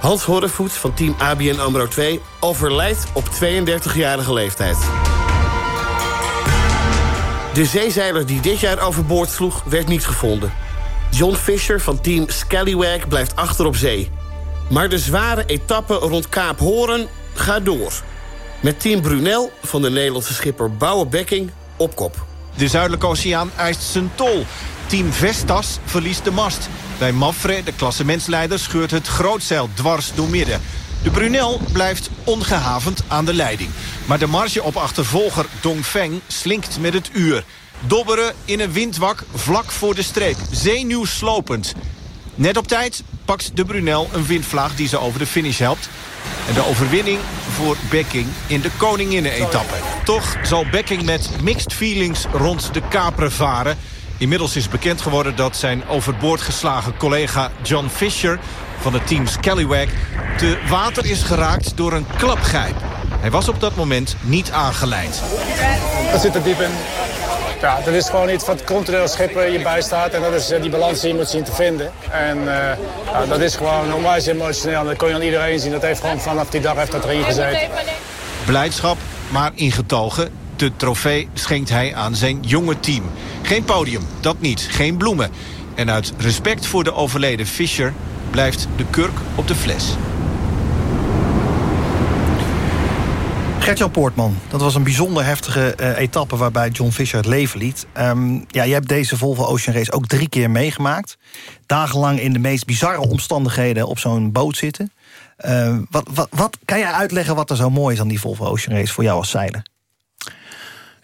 Hans Horrevoets van team ABN AMRO 2 overlijdt op 32-jarige leeftijd. De zeezeiler die dit jaar overboord sloeg, werd niet gevonden. John Fisher van team Scallywag blijft achter op zee. Maar de zware etappe rond Kaap Horen gaat door. Met team Brunel van de Nederlandse schipper Bouwe Bekking op kop. De Zuidelijke Oceaan eist zijn tol. Team Vestas verliest de mast. Bij Mafre, de klassementsleider, scheurt het grootzeil dwars door midden. De Brunel blijft ongehavend aan de leiding. Maar de marge op achtervolger Dongfeng slinkt met het uur. Dobberen in een windwak vlak voor de streep. Zenuwslopend. Net op tijd pakt de Brunel een windvlaag die ze over de finish helpt. En de overwinning voor Becking in de koninginnen-etappe. Toch zal Becking met mixed feelings rond de Capre varen. Inmiddels is bekend geworden dat zijn overboord geslagen collega John Fisher... van het team Scallywag te water is geraakt door een klapgijp. Hij was op dat moment niet aangeleid. Dat zit er diep in. Ja, dat is gewoon iets wat continu als schipper je bijstaat. En dat is eh, die balans die je moet zien te vinden. En ja, dat is gewoon onwijs emotioneel. Dat kon je aan iedereen zien. Dat heeft gewoon vanaf die dag heeft dat erin gezeten. Blijdschap, maar ingetogen. De trofee schenkt hij aan zijn jonge team. Geen podium, dat niet. Geen bloemen. En uit respect voor de overleden Fischer blijft de kurk op de fles. Gertjan Poortman, dat was een bijzonder heftige uh, etappe... waarbij John Fisher het leven liet. Um, ja, je hebt deze Volvo Ocean Race ook drie keer meegemaakt. Dagenlang in de meest bizarre omstandigheden op zo'n boot zitten. Uh, wat, wat, wat, kan jij uitleggen wat er zo mooi is aan die Volvo Ocean Race... voor jou als zeiler?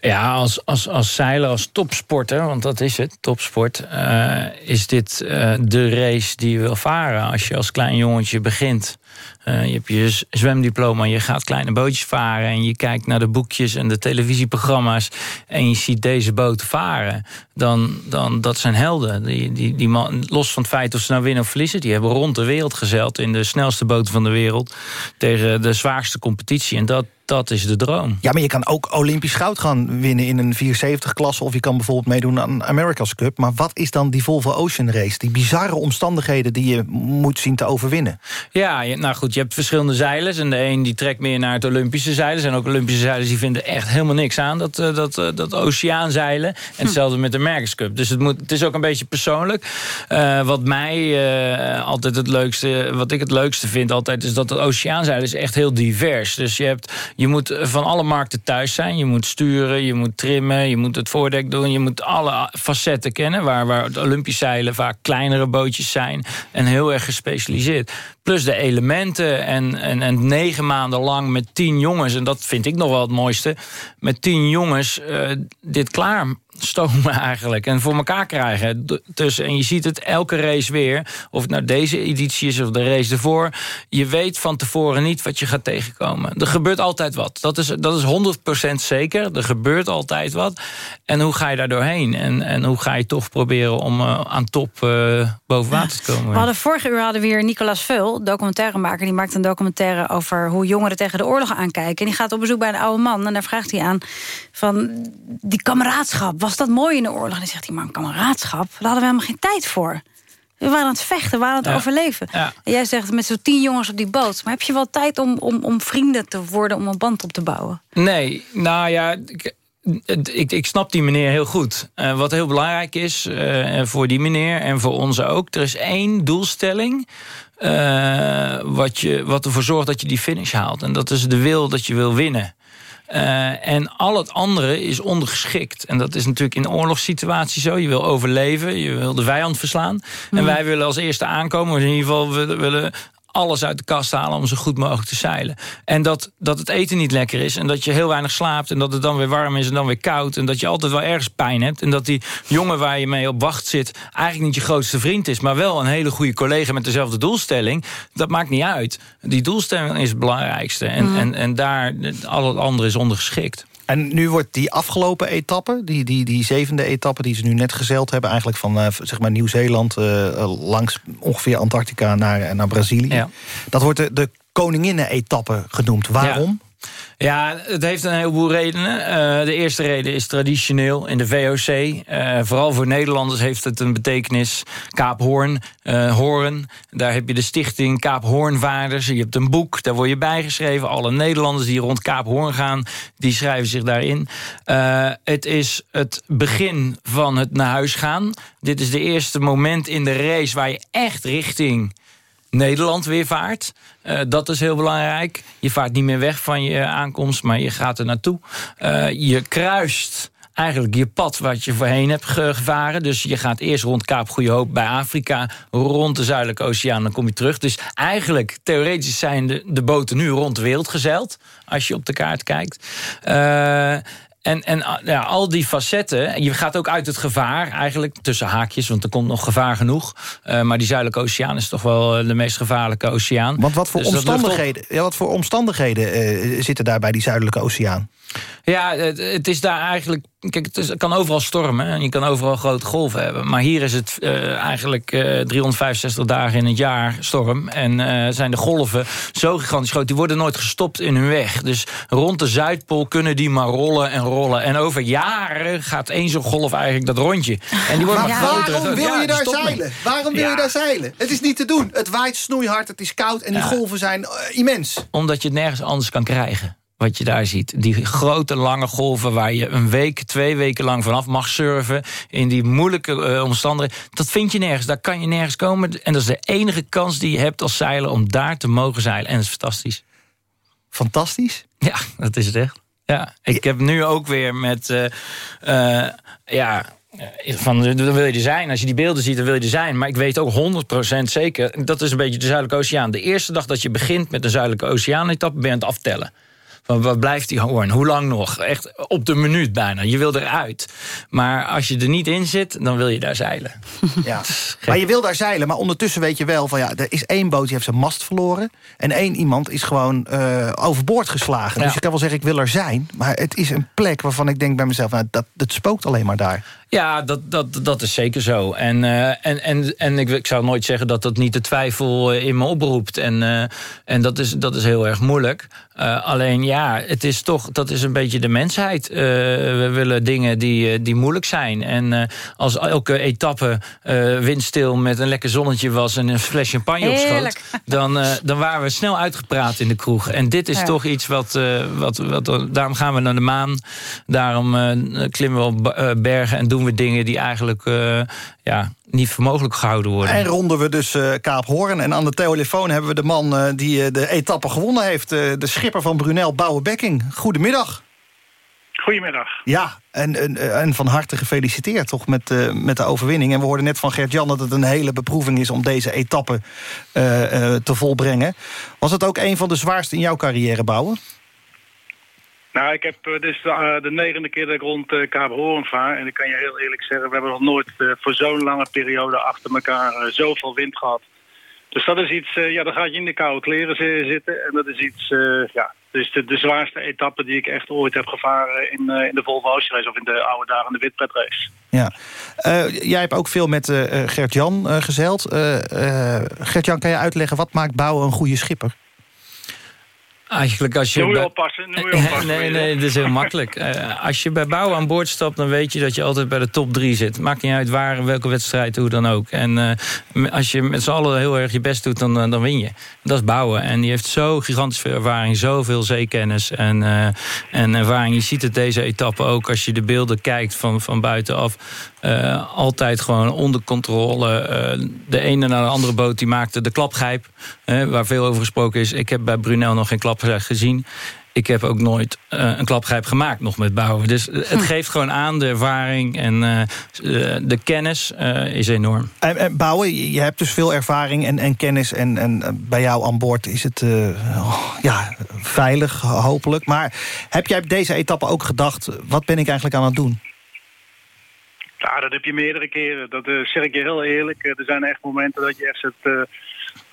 Ja, als, als, als zeiler, als topsporter, want dat is het, topsport... Uh, is dit uh, de race die je wil varen. Als je als klein jongetje begint... Uh, je hebt je zwemdiploma, je gaat kleine bootjes varen... en je kijkt naar de boekjes en de televisieprogramma's... en je ziet deze boten varen. Dan, dan dat zijn helden. Die, die, die man, los van het feit of ze nou winnen of verliezen... die hebben rond de wereld gezeild in de snelste boten van de wereld... tegen de zwaarste competitie. En dat, dat is de droom. Ja, maar je kan ook Olympisch goud gaan winnen in een 74-klasse... of je kan bijvoorbeeld meedoen aan America's Cup. Maar wat is dan die Volvo Ocean Race? Die bizarre omstandigheden die je moet zien te overwinnen. Ja, nou goed, je hebt verschillende zeilers. En de een die trekt meer naar het Olympische zeilen. Er zijn ook Olympische zeilers die vinden echt helemaal niks aan... dat, dat, dat oceaanzeilen. En hetzelfde met de America's Cup. Dus het, moet, het is ook een beetje persoonlijk. Uh, wat mij uh, altijd het leukste... wat ik het leukste vind altijd... is dat het oceaanzeilen is echt heel divers. Dus je hebt je moet van alle markten thuis zijn. Je moet sturen, je moet trimmen, je moet het voordek doen. Je moet alle facetten kennen. Waar, waar het Olympisch zeilen vaak kleinere bootjes zijn. En heel erg gespecialiseerd. Plus de elementen en, en, en negen maanden lang met tien jongens. En dat vind ik nog wel het mooiste. Met tien jongens uh, dit klaar stomen [LAUGHS] eigenlijk. En voor elkaar krijgen. Dus, en je ziet het elke race weer. Of het nou deze editie is of de race ervoor. Je weet van tevoren niet wat je gaat tegenkomen. Er gebeurt altijd wat. Dat is, dat is 100% zeker. Er gebeurt altijd wat. En hoe ga je daar doorheen? En, en hoe ga je toch proberen om uh, aan top uh, boven water te komen? We hadden vorige uur hadden we hier Nicolas Veul, documentairemaker. Die maakt een documentaire over hoe jongeren tegen de oorlog aankijken. En die gaat op bezoek bij een oude man. En daar vraagt hij aan van die kameraadschap was dat mooi in de oorlog? En dan zegt hij, maar een kameraadschap, daar hadden we helemaal geen tijd voor. We waren aan het vechten, we waren aan het ja. overleven. Ja. En jij zegt met zo'n tien jongens op die boot. Maar heb je wel tijd om, om, om vrienden te worden, om een band op te bouwen? Nee, nou ja... Ik, ik, ik snap die meneer heel goed. Uh, wat heel belangrijk is uh, voor die meneer en voor ons ook... er is één doelstelling uh, wat, je, wat ervoor zorgt dat je die finish haalt. En dat is de wil dat je wil winnen. Uh, en al het andere is ondergeschikt. En dat is natuurlijk in een oorlogssituatie zo. Je wil overleven, je wil de vijand verslaan. Mm. En wij willen als eerste aankomen. in ieder geval willen alles uit de kast halen om zo goed mogelijk te zeilen. En dat, dat het eten niet lekker is en dat je heel weinig slaapt... en dat het dan weer warm is en dan weer koud... en dat je altijd wel ergens pijn hebt... en dat die jongen waar je mee op wacht zit... eigenlijk niet je grootste vriend is... maar wel een hele goede collega met dezelfde doelstelling... dat maakt niet uit. Die doelstelling is het belangrijkste. En, mm. en, en daar, al het andere is ondergeschikt. En nu wordt die afgelopen etappe, die, die, die zevende etappe... die ze nu net gezeild hebben, eigenlijk van uh, zeg maar Nieuw-Zeeland... Uh, langs ongeveer Antarctica naar, naar Brazilië. Ja. Dat wordt de, de koninginnen-etappe genoemd. Waarom? Ja. Ja, het heeft een heleboel redenen. Uh, de eerste reden is traditioneel in de VOC. Uh, vooral voor Nederlanders heeft het een betekenis. Kaap Hoorn, uh, Hoorn. Daar heb je de stichting Kaap Hoornvaarders. Je hebt een boek, daar word je bijgeschreven. Alle Nederlanders die rond Kaap Hoorn gaan, die schrijven zich daarin. het is het begin van het naar huis gaan. Dit is de eerste moment in de race waar je echt richting Nederland weer vaart. Uh, dat is heel belangrijk. Je vaart niet meer weg van je aankomst, maar je gaat er naartoe. Uh, je kruist eigenlijk je pad wat je voorheen hebt gevaren. Dus je gaat eerst rond Kaap Goede Hoop bij Afrika... rond de Zuidelijke Oceaan, dan kom je terug. Dus eigenlijk, theoretisch zijn de, de boten nu rond de wereld gezeild... als je op de kaart kijkt. En, en uh, ja, al die facetten, je gaat ook uit het gevaar eigenlijk, tussen haakjes, want er komt nog gevaar genoeg. Uh, maar die Zuidelijke Oceaan is toch wel uh, de meest gevaarlijke oceaan. Want wat voor Dus omstandigheden, ja, wat voor omstandigheden eh, zitten daar bij die Zuidelijke Oceaan? Ja, het, het is daar eigenlijk... Kijk, het, is- het kan overal stormen en je kan overal grote golven hebben. Maar hier is het eh, eigenlijk eh, 365 dagen in het jaar storm. En eh, zijn de golven zo gigantisch groot. Die worden nooit gestopt in hun weg. Dus rond de Zuidpool kunnen die maar rollen en rollen. En over jaren gaat één zo'n golf eigenlijk dat rondje. En die wordt maar, Maar groter. waarom wil Ja, je daar zeilen? Waarom wil je Ja. daar zeilen? Het is niet te doen. Het waait snoeihard, het is koud en die Ja. golven zijn immens. Omdat je het nergens anders kan krijgen. Wat je daar ziet. Die grote lange golven waar je een week, twee weken lang vanaf mag surfen. In die moeilijke eh, omstandigheden. Dat vind je nergens. Daar kan je nergens komen. En dat is de enige kans die je hebt als zeiler om daar te mogen zeilen. En dat is fantastisch. Fantastisch? Ja, dat is het echt. Ja, ik heb nu ook weer met... eh, eh, ja, van, dan wil je er zijn. Als je die beelden ziet, dan wil je er zijn. Maar ik weet ook 100% zeker... dat is een beetje de Zuidelijke Oceaan. De eerste dag dat je begint met de Zuidelijke Oceaan-etappe... ben je aan het aftellen. Van wat blijft die hoorn? Hoe lang nog? Echt op de minuut bijna. Je wil eruit. Maar als je er niet in zit, dan wil je daar zeilen. [LAUGHS] Ja. Maar je wil daar zeilen, maar ondertussen weet je wel... van ja, er is één boot die heeft zijn mast verloren... en één iemand is gewoon eh, overboord geslagen. Ja. Dus je kan wel zeggen, ik wil er zijn... maar het is een plek waarvan ik denk bij mezelf... Nou, dat, dat spookt alleen maar daar. Ja, dat, dat, dat is zeker zo. En, eh, en, en, en ik, ik zou nooit zeggen dat dat niet de twijfel eh, in me oproept. En, eh, en dat, is, dat is heel erg moeilijk. Alleen ja, het is toch, dat is een beetje de mensheid. We willen dingen die, die moeilijk zijn. En als elke etappe windstil met een lekker zonnetje was... en een fles champagne op schoot... [LAUGHS] Dan, dan waren we snel uitgepraat in de kroeg. En dit is Ja. toch iets wat, wat, wat... Daarom gaan we naar de maan. Daarom klimmen we op bergen en doen we dingen... die eigenlijk eh, ja, niet voor mogelijk gehouden worden. En ronden we dus eh, Kaap Hoorn. En aan de telefoon hebben we de man eh, die de etappe gewonnen heeft. eh, de schipper van Brunel, Bouwe Bekking. Goedemiddag. Goedemiddag. Ja, en, en, en van harte gefeliciteerd toch met, eh, met de overwinning. En we hoorden net van Gert-Jan dat het een hele beproeving is... om deze etappe eh, eh, te volbrengen. Was het ook een van de zwaarste in jouw carrière, Bouwen? Nou, ik heb, eh, de, eh, de negende keer dat ik rond uh, Kaap Hoorn vaar. En ik kan je heel eerlijk zeggen, we hebben nog nooit voor zo'n lange periode achter elkaar zoveel wind gehad. Dus dat is iets, ja, dan ga je in de koude kleren zi- zitten. En dat is iets, ja, dus de, de zwaarste etappe die ik echt ooit heb gevaren in, in de Volvo Ocean of in de oude dagen de Witpret Race. Ja. Jij hebt ook veel met Gert-Jan gezeild. Gert-Jan, kan je uitleggen wat maakt Bouwen een goede schipper? Eigenlijk als je... Moet oppassen, moet je oppassen. Nee, nee, dat is heel makkelijk. Eh, als je bij bouwen aan boord stapt, dan weet je dat je altijd bij de top drie zit. Maakt niet uit waar, welke wedstrijd, hoe dan ook. En eh, als je met z'n allen heel erg je best doet, dan, eh, dan win je. Dat is bouwen. En die heeft zo gigantisch veel ervaring, zoveel zeekennis en, eh, en ervaring. Je ziet het deze etappe ook als je de beelden kijkt van, van buitenaf. Eh, altijd gewoon onder controle. Eh, de ene naar de andere boot die maakte de klapgrijp. waar veel over gesproken is. Ik heb bij Brunel nog geen klapgrijp gezien. Ik heb ook nooit eh, een klapgrijp gemaakt nog met bouwen. Dus het geeft gewoon aan de ervaring en de kennis eh, is enorm. En, en Bouwen, je hebt dus veel ervaring en, en kennis. En, en bij jou aan boord is het eh, oh, ja, veilig, hopelijk. Maar heb jij op deze etappe ook gedacht... wat ben ik eigenlijk aan het doen? Ja, dat heb je meerdere keren. Dat eh, zeg ik je heel eerlijk. Eh, er zijn echt momenten dat je echt zegt... eh,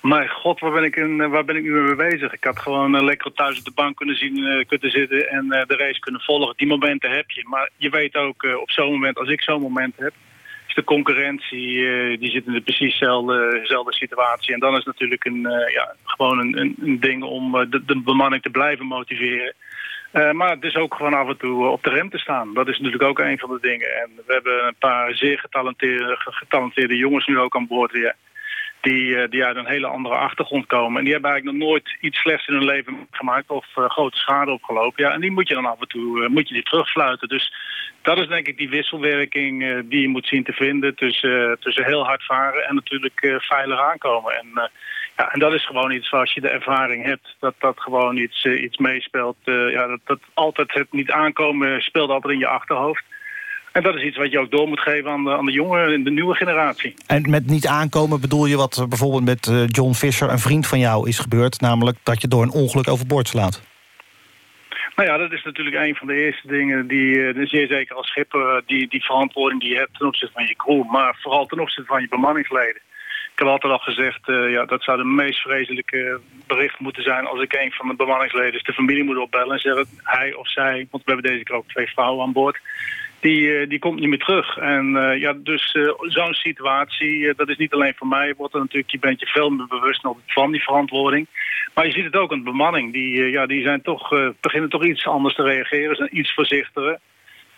mijn god, waar ben, ik in, waar ben ik nu mee bezig? Ik had gewoon lekker thuis op de bank kunnen, zien, kunnen zitten... en de race kunnen volgen. Die momenten heb je. Maar je weet ook, op zo'n moment, als ik zo'n moment heb... is de concurrentie, die zit in de precies dezelfde, situatie. En dan is natuurlijk een, ja, gewoon een, een, ding om de, de bemanning te blijven motiveren... Eh, maar het is ook gewoon af en toe eh, op de rem te staan. Dat is natuurlijk ook een van de dingen. En we hebben een paar zeer getalenteerde, getalenteerde jongens nu ook aan boord weer. Die, eh, die uit een hele andere achtergrond komen. En die hebben eigenlijk nog nooit iets slechts in hun leven gemaakt of grote schade opgelopen. Ja, en die moet je dan af en toe moet je die terugfluiten. Dus dat is denk ik die wisselwerking die je moet zien te vinden tussen, tussen heel hard varen en natuurlijk veilig aankomen. En, ja, en dat is gewoon iets als je de ervaring hebt, dat dat gewoon iets, eh, iets meespeelt. Eh, ja, dat, dat altijd het niet aankomen speelt altijd in je achterhoofd. En dat is iets wat je ook door moet geven aan de, aan de jonge, de nieuwe generatie. En met niet aankomen bedoel je wat bijvoorbeeld met eh, John Fisher... een vriend van jou is gebeurd, namelijk dat je door een ongeluk overboord slaat? Nou ja, dat is natuurlijk een van de eerste dingen die, zeer zeker als schipper, die, die verantwoording die je hebt ten opzichte van je crew, maar vooral ten opzichte van je bemanningsleden. Ik heb altijd al gezegd, uh, ja, dat zou de meest vreselijke bericht moeten zijn als ik een van de bemanningsleden de familie moet opbellen en zeggen hij of zij, want we hebben deze keer ook twee vrouwen aan boord, die, uh, die komt niet meer terug. En uh, ja, dus zo'n situatie, dat is niet alleen voor mij, wordt er natuurlijk, je bent je veel meer bewust van die verantwoording. Maar je ziet het ook aan de bemanning, die, ja, die zijn toch, beginnen toch iets anders te reageren, zijn iets voorzichtiger.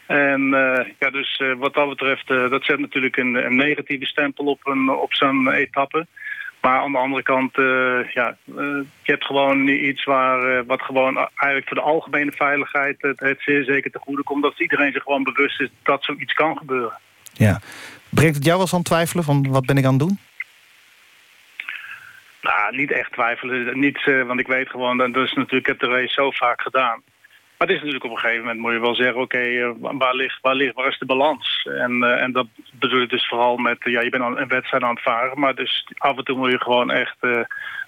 En uh, ja, dus uh, wat dat betreft, uh, dat zet natuurlijk een, een, negatieve stempel op, een, op zo'n etappe. Maar aan de andere kant, ja, je hebt gewoon iets waar, wat gewoon eigenlijk voor de algemene veiligheid het, het zeer zeker te goede komt. Dat iedereen zich gewoon bewust is dat zoiets kan gebeuren. Ja. Brengt het jou wel eens aan twijfelen van wat ben ik aan het doen? Nou, niet echt twijfelen. Niet, want ik weet gewoon, dat is natuurlijk, ik heb de race zo vaak gedaan. Maar het is natuurlijk op een gegeven moment moet je wel zeggen, oké, uh, waar, ligt, waar, ligt, waar is de balans? En, uh, en dat bedoel ik dus vooral met, ja, je bent aan een wedstrijd aan het varen, maar dus af en toe moet je gewoon echt,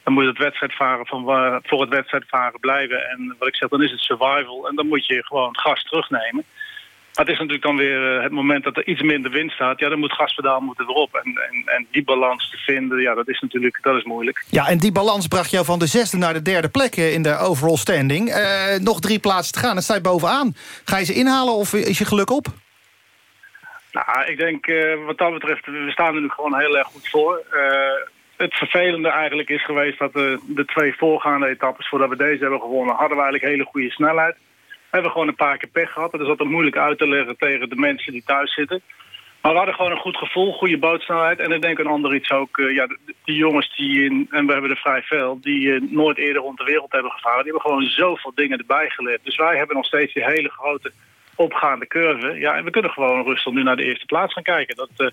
dan moet je het wedstrijdvaren van voor het wedstrijdvaren blijven. En wat ik zeg, dan is het survival en dan moet je gewoon gas terugnemen. Maar het is natuurlijk dan weer uh, het moment dat er iets minder wind staat. Ja, dan moet gaspedaal moeten erop. En, en, en die balans te vinden, ja, dat is natuurlijk dat is moeilijk. Ja, en die balans bracht jou van de zesde naar de derde plek in de overall standing. Uh, nog drie plaatsen te gaan, dan sta je bovenaan. Ga je ze inhalen of is je geluk op? Nou, ik denk uh, wat dat betreft, we staan er nu gewoon heel erg goed voor. het vervelende eigenlijk is geweest dat de, de twee voorgaande etappes... voordat we deze hebben gewonnen, hadden we eigenlijk hele goede snelheid. Hebben gewoon een paar keer pech gehad. Dat is altijd moeilijk uit te leggen tegen de mensen die thuis zitten. Maar we hadden gewoon een goed gevoel, goede bootsnelheid. En ik denk een ander iets ook. Uh, ja, die jongens die, in, en we hebben er vrij veel, die uh, nooit eerder rond de wereld hebben gevaren. Die hebben gewoon zoveel dingen erbij geleerd. Dus wij hebben nog steeds die hele grote opgaande curve. Ja, en we kunnen gewoon rustig nu naar de eerste plaats gaan kijken. Dat, uh,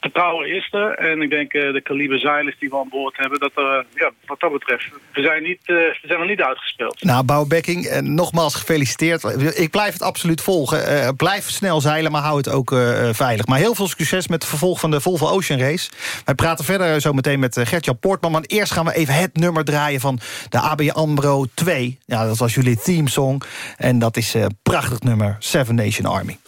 vertrouwen is er. En ik denk uh, de kaliber zeilers die we aan boord hebben, dat uh, ja, wat dat betreft, we zijn, niet, uh, we zijn nog niet uitgespeeld. Nou, Bouwbekking, nogmaals gefeliciteerd. Ik blijf het absoluut volgen. blijf snel zeilen, maar hou het ook veilig. Maar heel veel succes met het vervolg van de Volvo Ocean Race. Wij praten verder zo meteen met Gertjan Poortman. Maar eerst gaan we even het nummer draaien van de AB AMRO 2. Ja, dat was jullie themesong. En dat is een prachtig nummer, Seven Nation Army.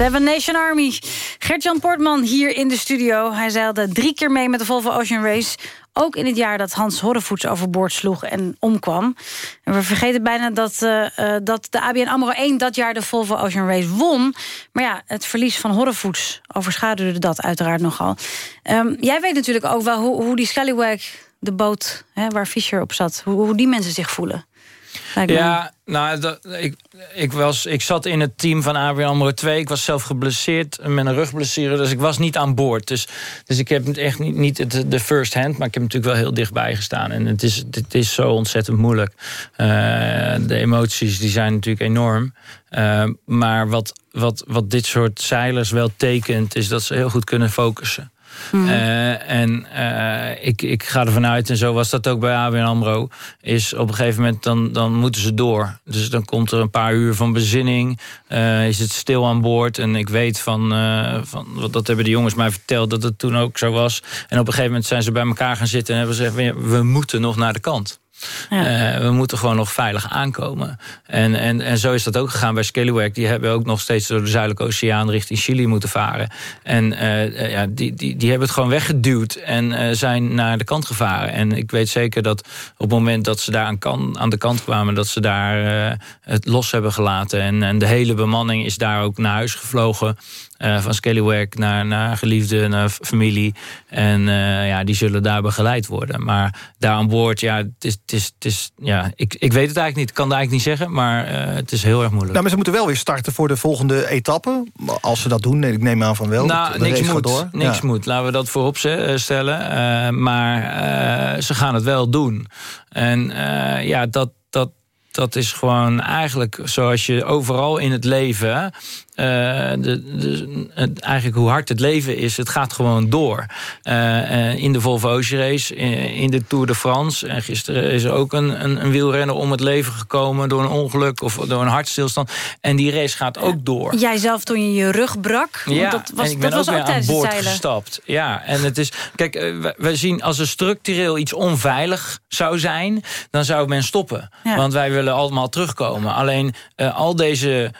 Seven Nation Army. Gert-Jan Portman hier in de studio. Hij zeilde drie keer mee met de Volvo Ocean Race. Ook in het jaar dat Hans Horrevoets overboord sloeg en omkwam. En we vergeten bijna dat, uh, uh, dat de ABN AMRO 1 dat jaar de Volvo Ocean Race won. Maar ja, het verlies van Horrevoets overschaduwde dat uiteraard nogal. Um, jij weet natuurlijk ook wel hoe, hoe die Scallywag, de boot hè, waar Fischer op zat... Hoe, hoe die mensen zich voelen. Ja, nou, dat, ik, ik, was, ik zat in het team van ABN AMRO 2. Ik was zelf geblesseerd met een rugblessure. Dus ik was niet aan boord. Dus, dus ik heb echt niet, niet de first hand. Maar ik heb natuurlijk wel heel dichtbij gestaan. En het is, het is zo ontzettend moeilijk. Uh, de emoties die zijn natuurlijk enorm. Uh, maar wat, wat, wat dit soort zeilers wel tekent... is dat ze heel goed kunnen focussen. Mm. Uh, en uh, ik, ik ga ervan uit, en zo was dat ook bij ABN AMRO... is op een gegeven moment, dan, dan moeten ze door. Dus dan komt er een paar uur van bezinning. Uh, is het stil aan boord. En ik weet van, van, dat hebben de jongens mij verteld... dat het toen ook zo was. En op een gegeven moment zijn ze bij elkaar gaan zitten... en hebben ze gezegd, we moeten nog naar de kant. Uh, we moeten gewoon nog veilig aankomen. En, en, en zo is dat ook gegaan bij Scallywack. Die hebben ook nog steeds door de Zuidelijke Oceaan richting Chili moeten varen. En uh, ja, die, die, die hebben het gewoon weggeduwd en zijn naar de kant gevaren. En ik weet zeker dat op het moment dat ze daar aan, kan, aan de kant kwamen... dat ze daar het los hebben gelaten. En, en de hele bemanning is daar ook naar huis gevlogen... Uh, van Scallywack naar, naar geliefde, naar familie. En uh, ja, die zullen daar begeleid worden. Maar daar aan boord, ja, het is, het is, het is, ja ik, ik weet het eigenlijk niet. Ik kan het eigenlijk niet zeggen, maar uh, het is heel erg moeilijk. Nou, maar ze moeten wel weer starten voor de volgende etappe. Als ze dat doen, ik neem aan van wel. Nou, niks moet. Door. Niks ja. moet. Laten we dat voorop stellen. maar ze gaan het wel doen. En ja, dat, dat, dat is gewoon eigenlijk zoals je overal in het leven... De, de, het, eigenlijk hoe hard het leven is, het gaat gewoon door. Uh, uh, in de Volvo Ocean Race, in, in, de Tour de France. En gisteren is er ook een, een, een, wielrenner om het leven gekomen... door een ongeluk of door een hartstilstand. En die race gaat ook door. Jij zelf toen je je rug brak? Ja, dat was, en ik ben dat was ook ook weer aan boord gestapt. Ja, en het is... Kijk, we, zien als er structureel iets onveilig zou zijn... dan zou men stoppen. Ja. Want wij willen allemaal terugkomen. Alleen al deze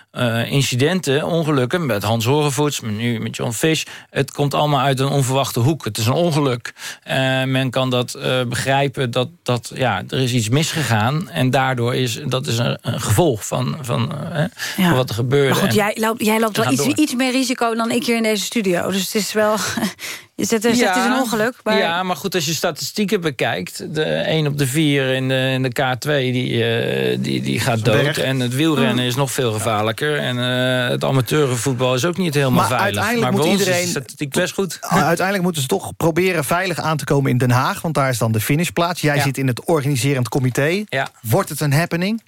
incidenten ongelukken met Hans Horevoets, nu met John Fish. Het komt allemaal uit een onverwachte hoek. Het is een ongeluk. Uh, men kan dat uh, begrijpen dat, dat ja, er is iets misgegaan. En daardoor is dat is een, een gevolg van, van, uh, ja. van, wat er gebeurde. Maar goed, en jij loopt, jij loopt wel iets, iets meer risico dan ik hier in deze studio. Dus het is wel... Is het, is ja, het is een ongeluk? Maar... Ja, maar goed, als je statistieken bekijkt... de 1 op de 4 in de, in de K2 die, uh, die, die gaat dood. Berg. En het wielrennen is nog veel gevaarlijker. En uh, het amateurvoetbal is ook niet helemaal maar veilig. Uiteindelijk maar moet bij ons iedereen, is de statistiek best goed. [LAUGHS] Uiteindelijk moeten ze toch proberen veilig aan te komen in Den Haag. Want daar is dan de finishplaats. Jij Ja. zit in het organiserend comité. Ja. Wordt het een happening?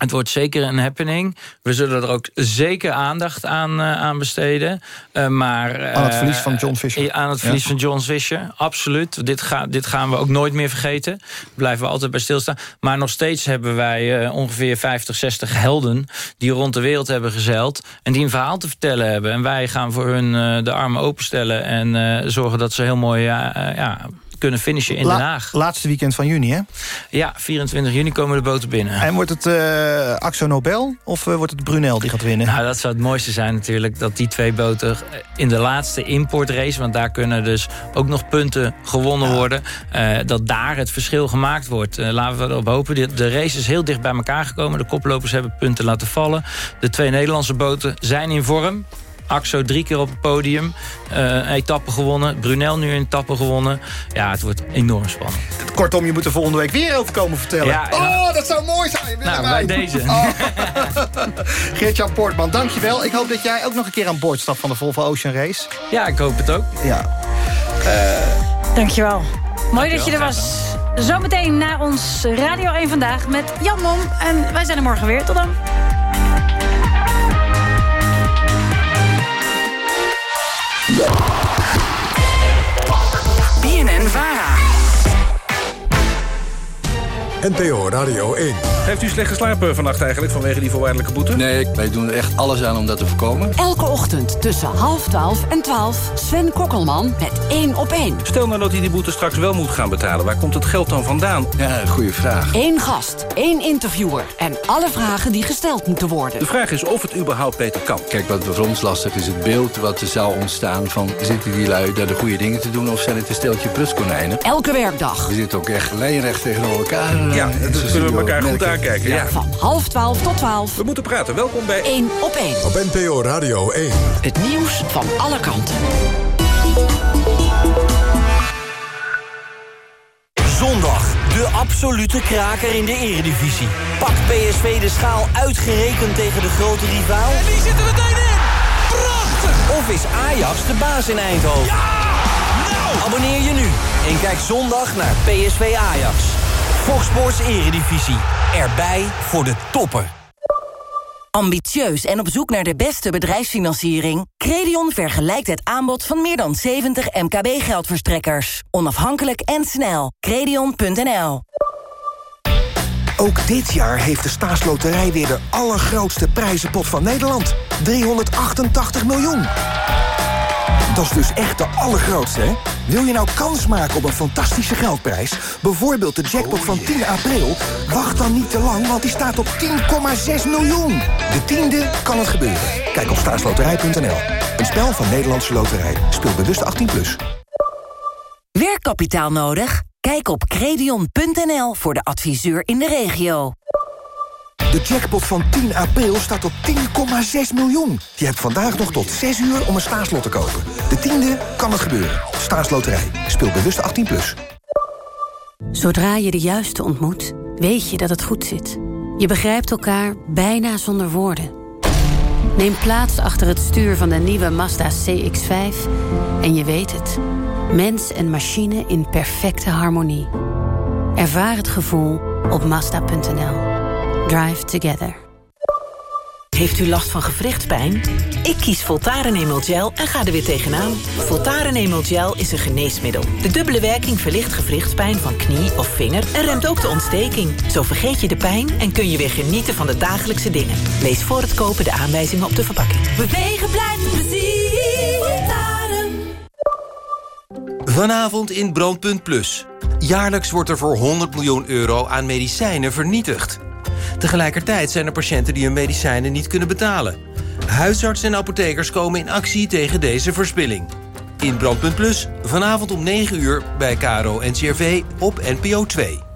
Het wordt zeker een happening. We zullen er ook zeker aandacht aan, uh, aan besteden. Uh, maar, Aan het verlies van John Fisher. Aan het verlies Ja. van John Fisher, absoluut. Dit, ga, dit gaan we ook nooit meer vergeten. Daar blijven we altijd bij stilstaan. Maar nog steeds hebben wij ongeveer 50, 60 helden... die rond de wereld hebben gezeild... en die een verhaal te vertellen hebben. En wij gaan voor hun de armen openstellen... en zorgen dat ze heel mooi ja, kunnen finishen in La- Den Haag. Laatste weekend van juni, hè? Ja, 24 juni komen de boten binnen. En wordt het uh, Axo Nobel of uh, wordt het Brunel die gaat winnen? Nou, dat zou het mooiste zijn natuurlijk. Dat die twee boten in de laatste importrace... want daar kunnen dus ook nog punten gewonnen ja. worden... Uh, dat daar het verschil gemaakt wordt. Laten we erop hopen. De, de race is heel dicht bij elkaar gekomen. De koplopers hebben punten laten vallen. De twee Nederlandse boten zijn in vorm. Axo drie keer op het podium. Uh, etappe gewonnen. Brunel nu een etappe gewonnen. Ja, het wordt enorm spannend. Kortom, je moet er volgende week weer over komen vertellen. Ja, oh, dat zou mooi zijn. Nou, bij deze. [LAUGHS] Oh. Geert-Jan Poortman, dankjewel. Ik hoop dat jij ook nog een keer aan boord stapt van de Volvo Ocean Race. Ja, ik hoop het ook. Ja. Uh... Dankjewel. Mooi dat je er was. Zometeen na ons Radio 1 Vandaag met Jan Mom. En wij zijn er morgen weer. Tot dan. NPO Radio 1. Heeft u slecht geslapen vannacht eigenlijk vanwege die voorwaardelijke boete? Nee, wij doen er echt alles aan om dat te voorkomen. Elke ochtend tussen half twaalf en twaalf Sven Kokkelman met één op één. Stel nou dat hij die boete straks wel moet gaan betalen. Waar komt het geld dan vandaan? Ja, goede vraag. Eén gast, één interviewer en alle vragen die gesteld moeten worden. De vraag is of het überhaupt beter kan. Kijk, wat voor ons lastig is het beeld wat er zou ontstaan... van zitten die lui daar de goede dingen te doen... of zijn het een steltje pruskonijnen? Elke werkdag. We zitten ook echt lijnrecht tegenover elkaar. Ja, dat kunnen we elkaar goed aankijken. Ja. Van half twaalf tot twaalf. We moeten praten. Welkom bij... Eén op één. Op NPO Radio 1. Het nieuws van alle kanten. Zondag, de absolute kraker in de eredivisie. Pakt PSV de schaal uitgerekend tegen de grote rivaal? En die zitten meteen in! Prachtig! Of is Ajax de baas in Eindhoven? Ja! Nou! Abonneer je nu en kijk zondag naar PSV Ajax. Fox Sports Eredivisie. Erbij voor de toppen. Ambitieus en op zoek naar de beste bedrijfsfinanciering? Credion vergelijkt het aanbod van meer dan 70 MKB-geldverstrekkers. Onafhankelijk en snel. Credion.nl Ook dit jaar heeft de staatsloterij weer de allergrootste prijzenpot van Nederland. 388 miljoen. Dat is dus echt de allergrootste, hè? Wil je nou kans maken op een fantastische geldprijs? Bijvoorbeeld de jackpot van 10 april? Wacht dan niet te lang, want die staat op 10,6 miljoen. De tiende kan het gebeuren. Kijk op staatsloterij.nl. Een spel van Nederlandse Loterij. Speel bewust 18+. Plus. Werkkapitaal nodig? Kijk op credion.nl voor de adviseur in de regio. De jackpot van 10 april staat op 10,6 miljoen. Je hebt vandaag nog tot 6 uur om een staatslot te kopen. De tiende kan het gebeuren. Staatsloterij. Speel bewust 18+. Plus. Zodra je de juiste ontmoet, weet je dat het goed zit. Je begrijpt elkaar bijna zonder woorden. Neem plaats achter het stuur van de nieuwe Mazda CX-5 en je weet het. Mens en machine in perfecte harmonie. Ervaar het gevoel op Mazda.nl. Drive together. Heeft u last van gewrichtspijn? Ik kies Voltaren Emel Gel en ga er weer tegenaan. Voltaren Emel Gel is een geneesmiddel. De dubbele werking verlicht gewrichtspijn van knie of vinger... en remt ook de ontsteking. Zo vergeet je de pijn en kun je weer genieten van de dagelijkse dingen. Lees voor het kopen de aanwijzingen op de verpakking. Bewegen blijft plezier. Voltaren. Vanavond in Brandpunt Plus. Jaarlijks wordt er voor 100 miljoen euro aan medicijnen vernietigd. Tegelijkertijd zijn er patiënten die hun medicijnen niet kunnen betalen. Huisartsen en apothekers komen in actie tegen deze verspilling. In Brandpunt Plus, vanavond om 9 uur bij KRO NCRV op NPO 2.